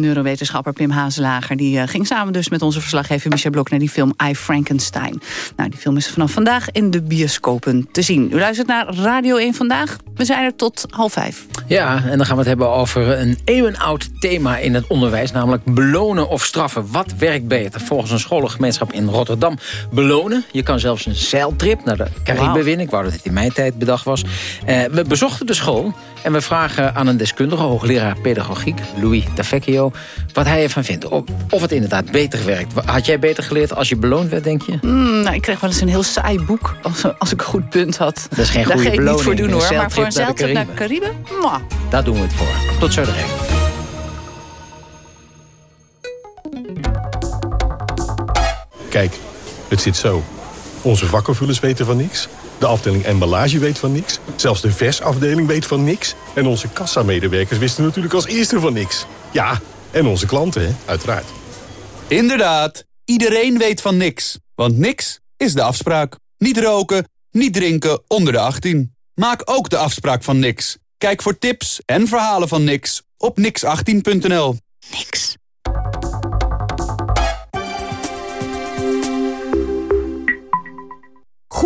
Neurowetenschapper Pim Hazelager... die uh, ging samen dus met onze verslaggever Michel Blok... naar die film I, Frankenstein. Nou, die film is vanaf vandaag in de bioscopen te zien. U luistert naar Radio 1 Vandaag. We zijn er tot half vijf. Ja, en dan gaan we het hebben over een eeuwenoud thema in het onderwijs... namelijk belonen of straffen. Wat werkt beter? Volgens een scholengemeenschap in Rotterdam belonen. Je kan zelfs een zeiltrip naar de Cariben winnen. Ik wou dat het in mijn tijd bedacht was. Uh, we bezochten de school en we vragen aan een deskundige... hoogleraar pedagogiek, Louis Wat hij ervan vindt. Of, of het inderdaad beter werkt. Had jij beter geleerd als je beloond werd, denk je? Mm, nou, ik kreeg wel eens een heel saai boek als, als ik een goed punt had. Dat is geen goede beloning. Daar ga ik niet voor doen, hoor. Maar voor een zeiltrip naar de Cariben? Daar doen we het voor. Tot zo direct. Kijk, het zit zo. Onze vakkenvullers weten van niks. De afdeling emballage weet van niks. Zelfs de versafdeling weet van niks. En onze kassamedewerkers wisten natuurlijk als eerste van niks. Ja, en onze klanten, hè, uiteraard. Inderdaad, iedereen weet van niks. Want niks is de afspraak. Niet roken, niet drinken onder de 18. Maak ook de afspraak van niks. Kijk voor tips en verhalen van niks op nix18.nl. Niks.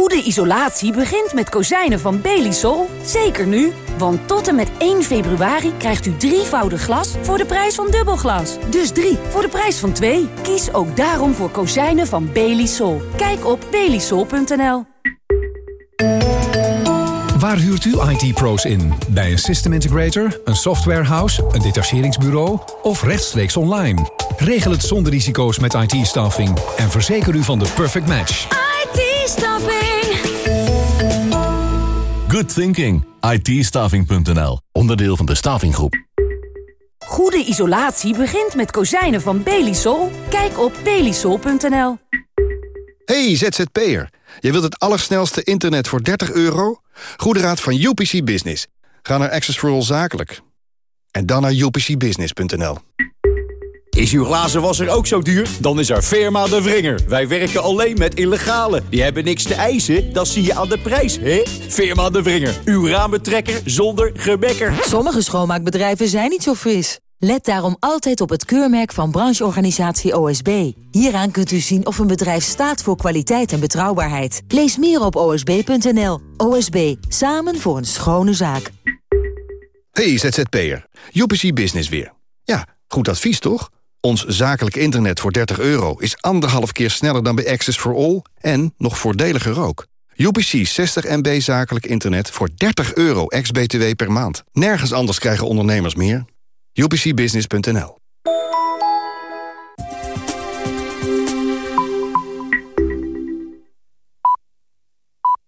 Goede isolatie begint met kozijnen van Belisol. Zeker nu, want tot en met 1 februari krijgt u drievoudig glas voor de prijs van dubbelglas. Dus drie voor de prijs van twee. Kies ook daarom voor kozijnen van Belisol. Kijk op belisol.nl. Waar huurt u IT-pro's in? Bij een system integrator, een softwarehouse, een detacheringsbureau of rechtstreeks online? Regel het zonder risico's met IT-staffing en verzeker u van de perfect match. IT-staffing. Good thinking. IT-staffing.nl. Onderdeel van de Staffinggroep. Goede isolatie begint met kozijnen van Belisol. Kijk op belisol.nl. Hey ZZP'er. Je wilt het allersnelste internet voor 30 euro? Goede raad van UPC Business. Ga naar Access for All Zakelijk. En dan naar upcbusiness.nl. Is uw glazenwasser ook zo duur? Dan is er Firma de Vringer. Wij werken alleen met illegale. Die hebben niks te eisen, dat zie je aan de prijs, hè? Firma de Vringer. Uw ramentrekker zonder gebekker. Sommige schoonmaakbedrijven zijn niet zo fris. Let daarom altijd op het keurmerk van brancheorganisatie OSB. Hieraan kunt u zien of een bedrijf staat voor kwaliteit en betrouwbaarheid. Lees meer op osb.nl. OSB, samen voor een schone zaak. Hey ZZP'er, UPC Business weer. Ja, goed advies toch? Ons zakelijk internet voor 30 euro is anderhalf keer sneller dan bij Access for All... en nog voordeliger ook. UPC 60 MB zakelijk internet voor 30 euro ex-BTW per maand. Nergens anders krijgen ondernemers meer. UPCbusiness.nl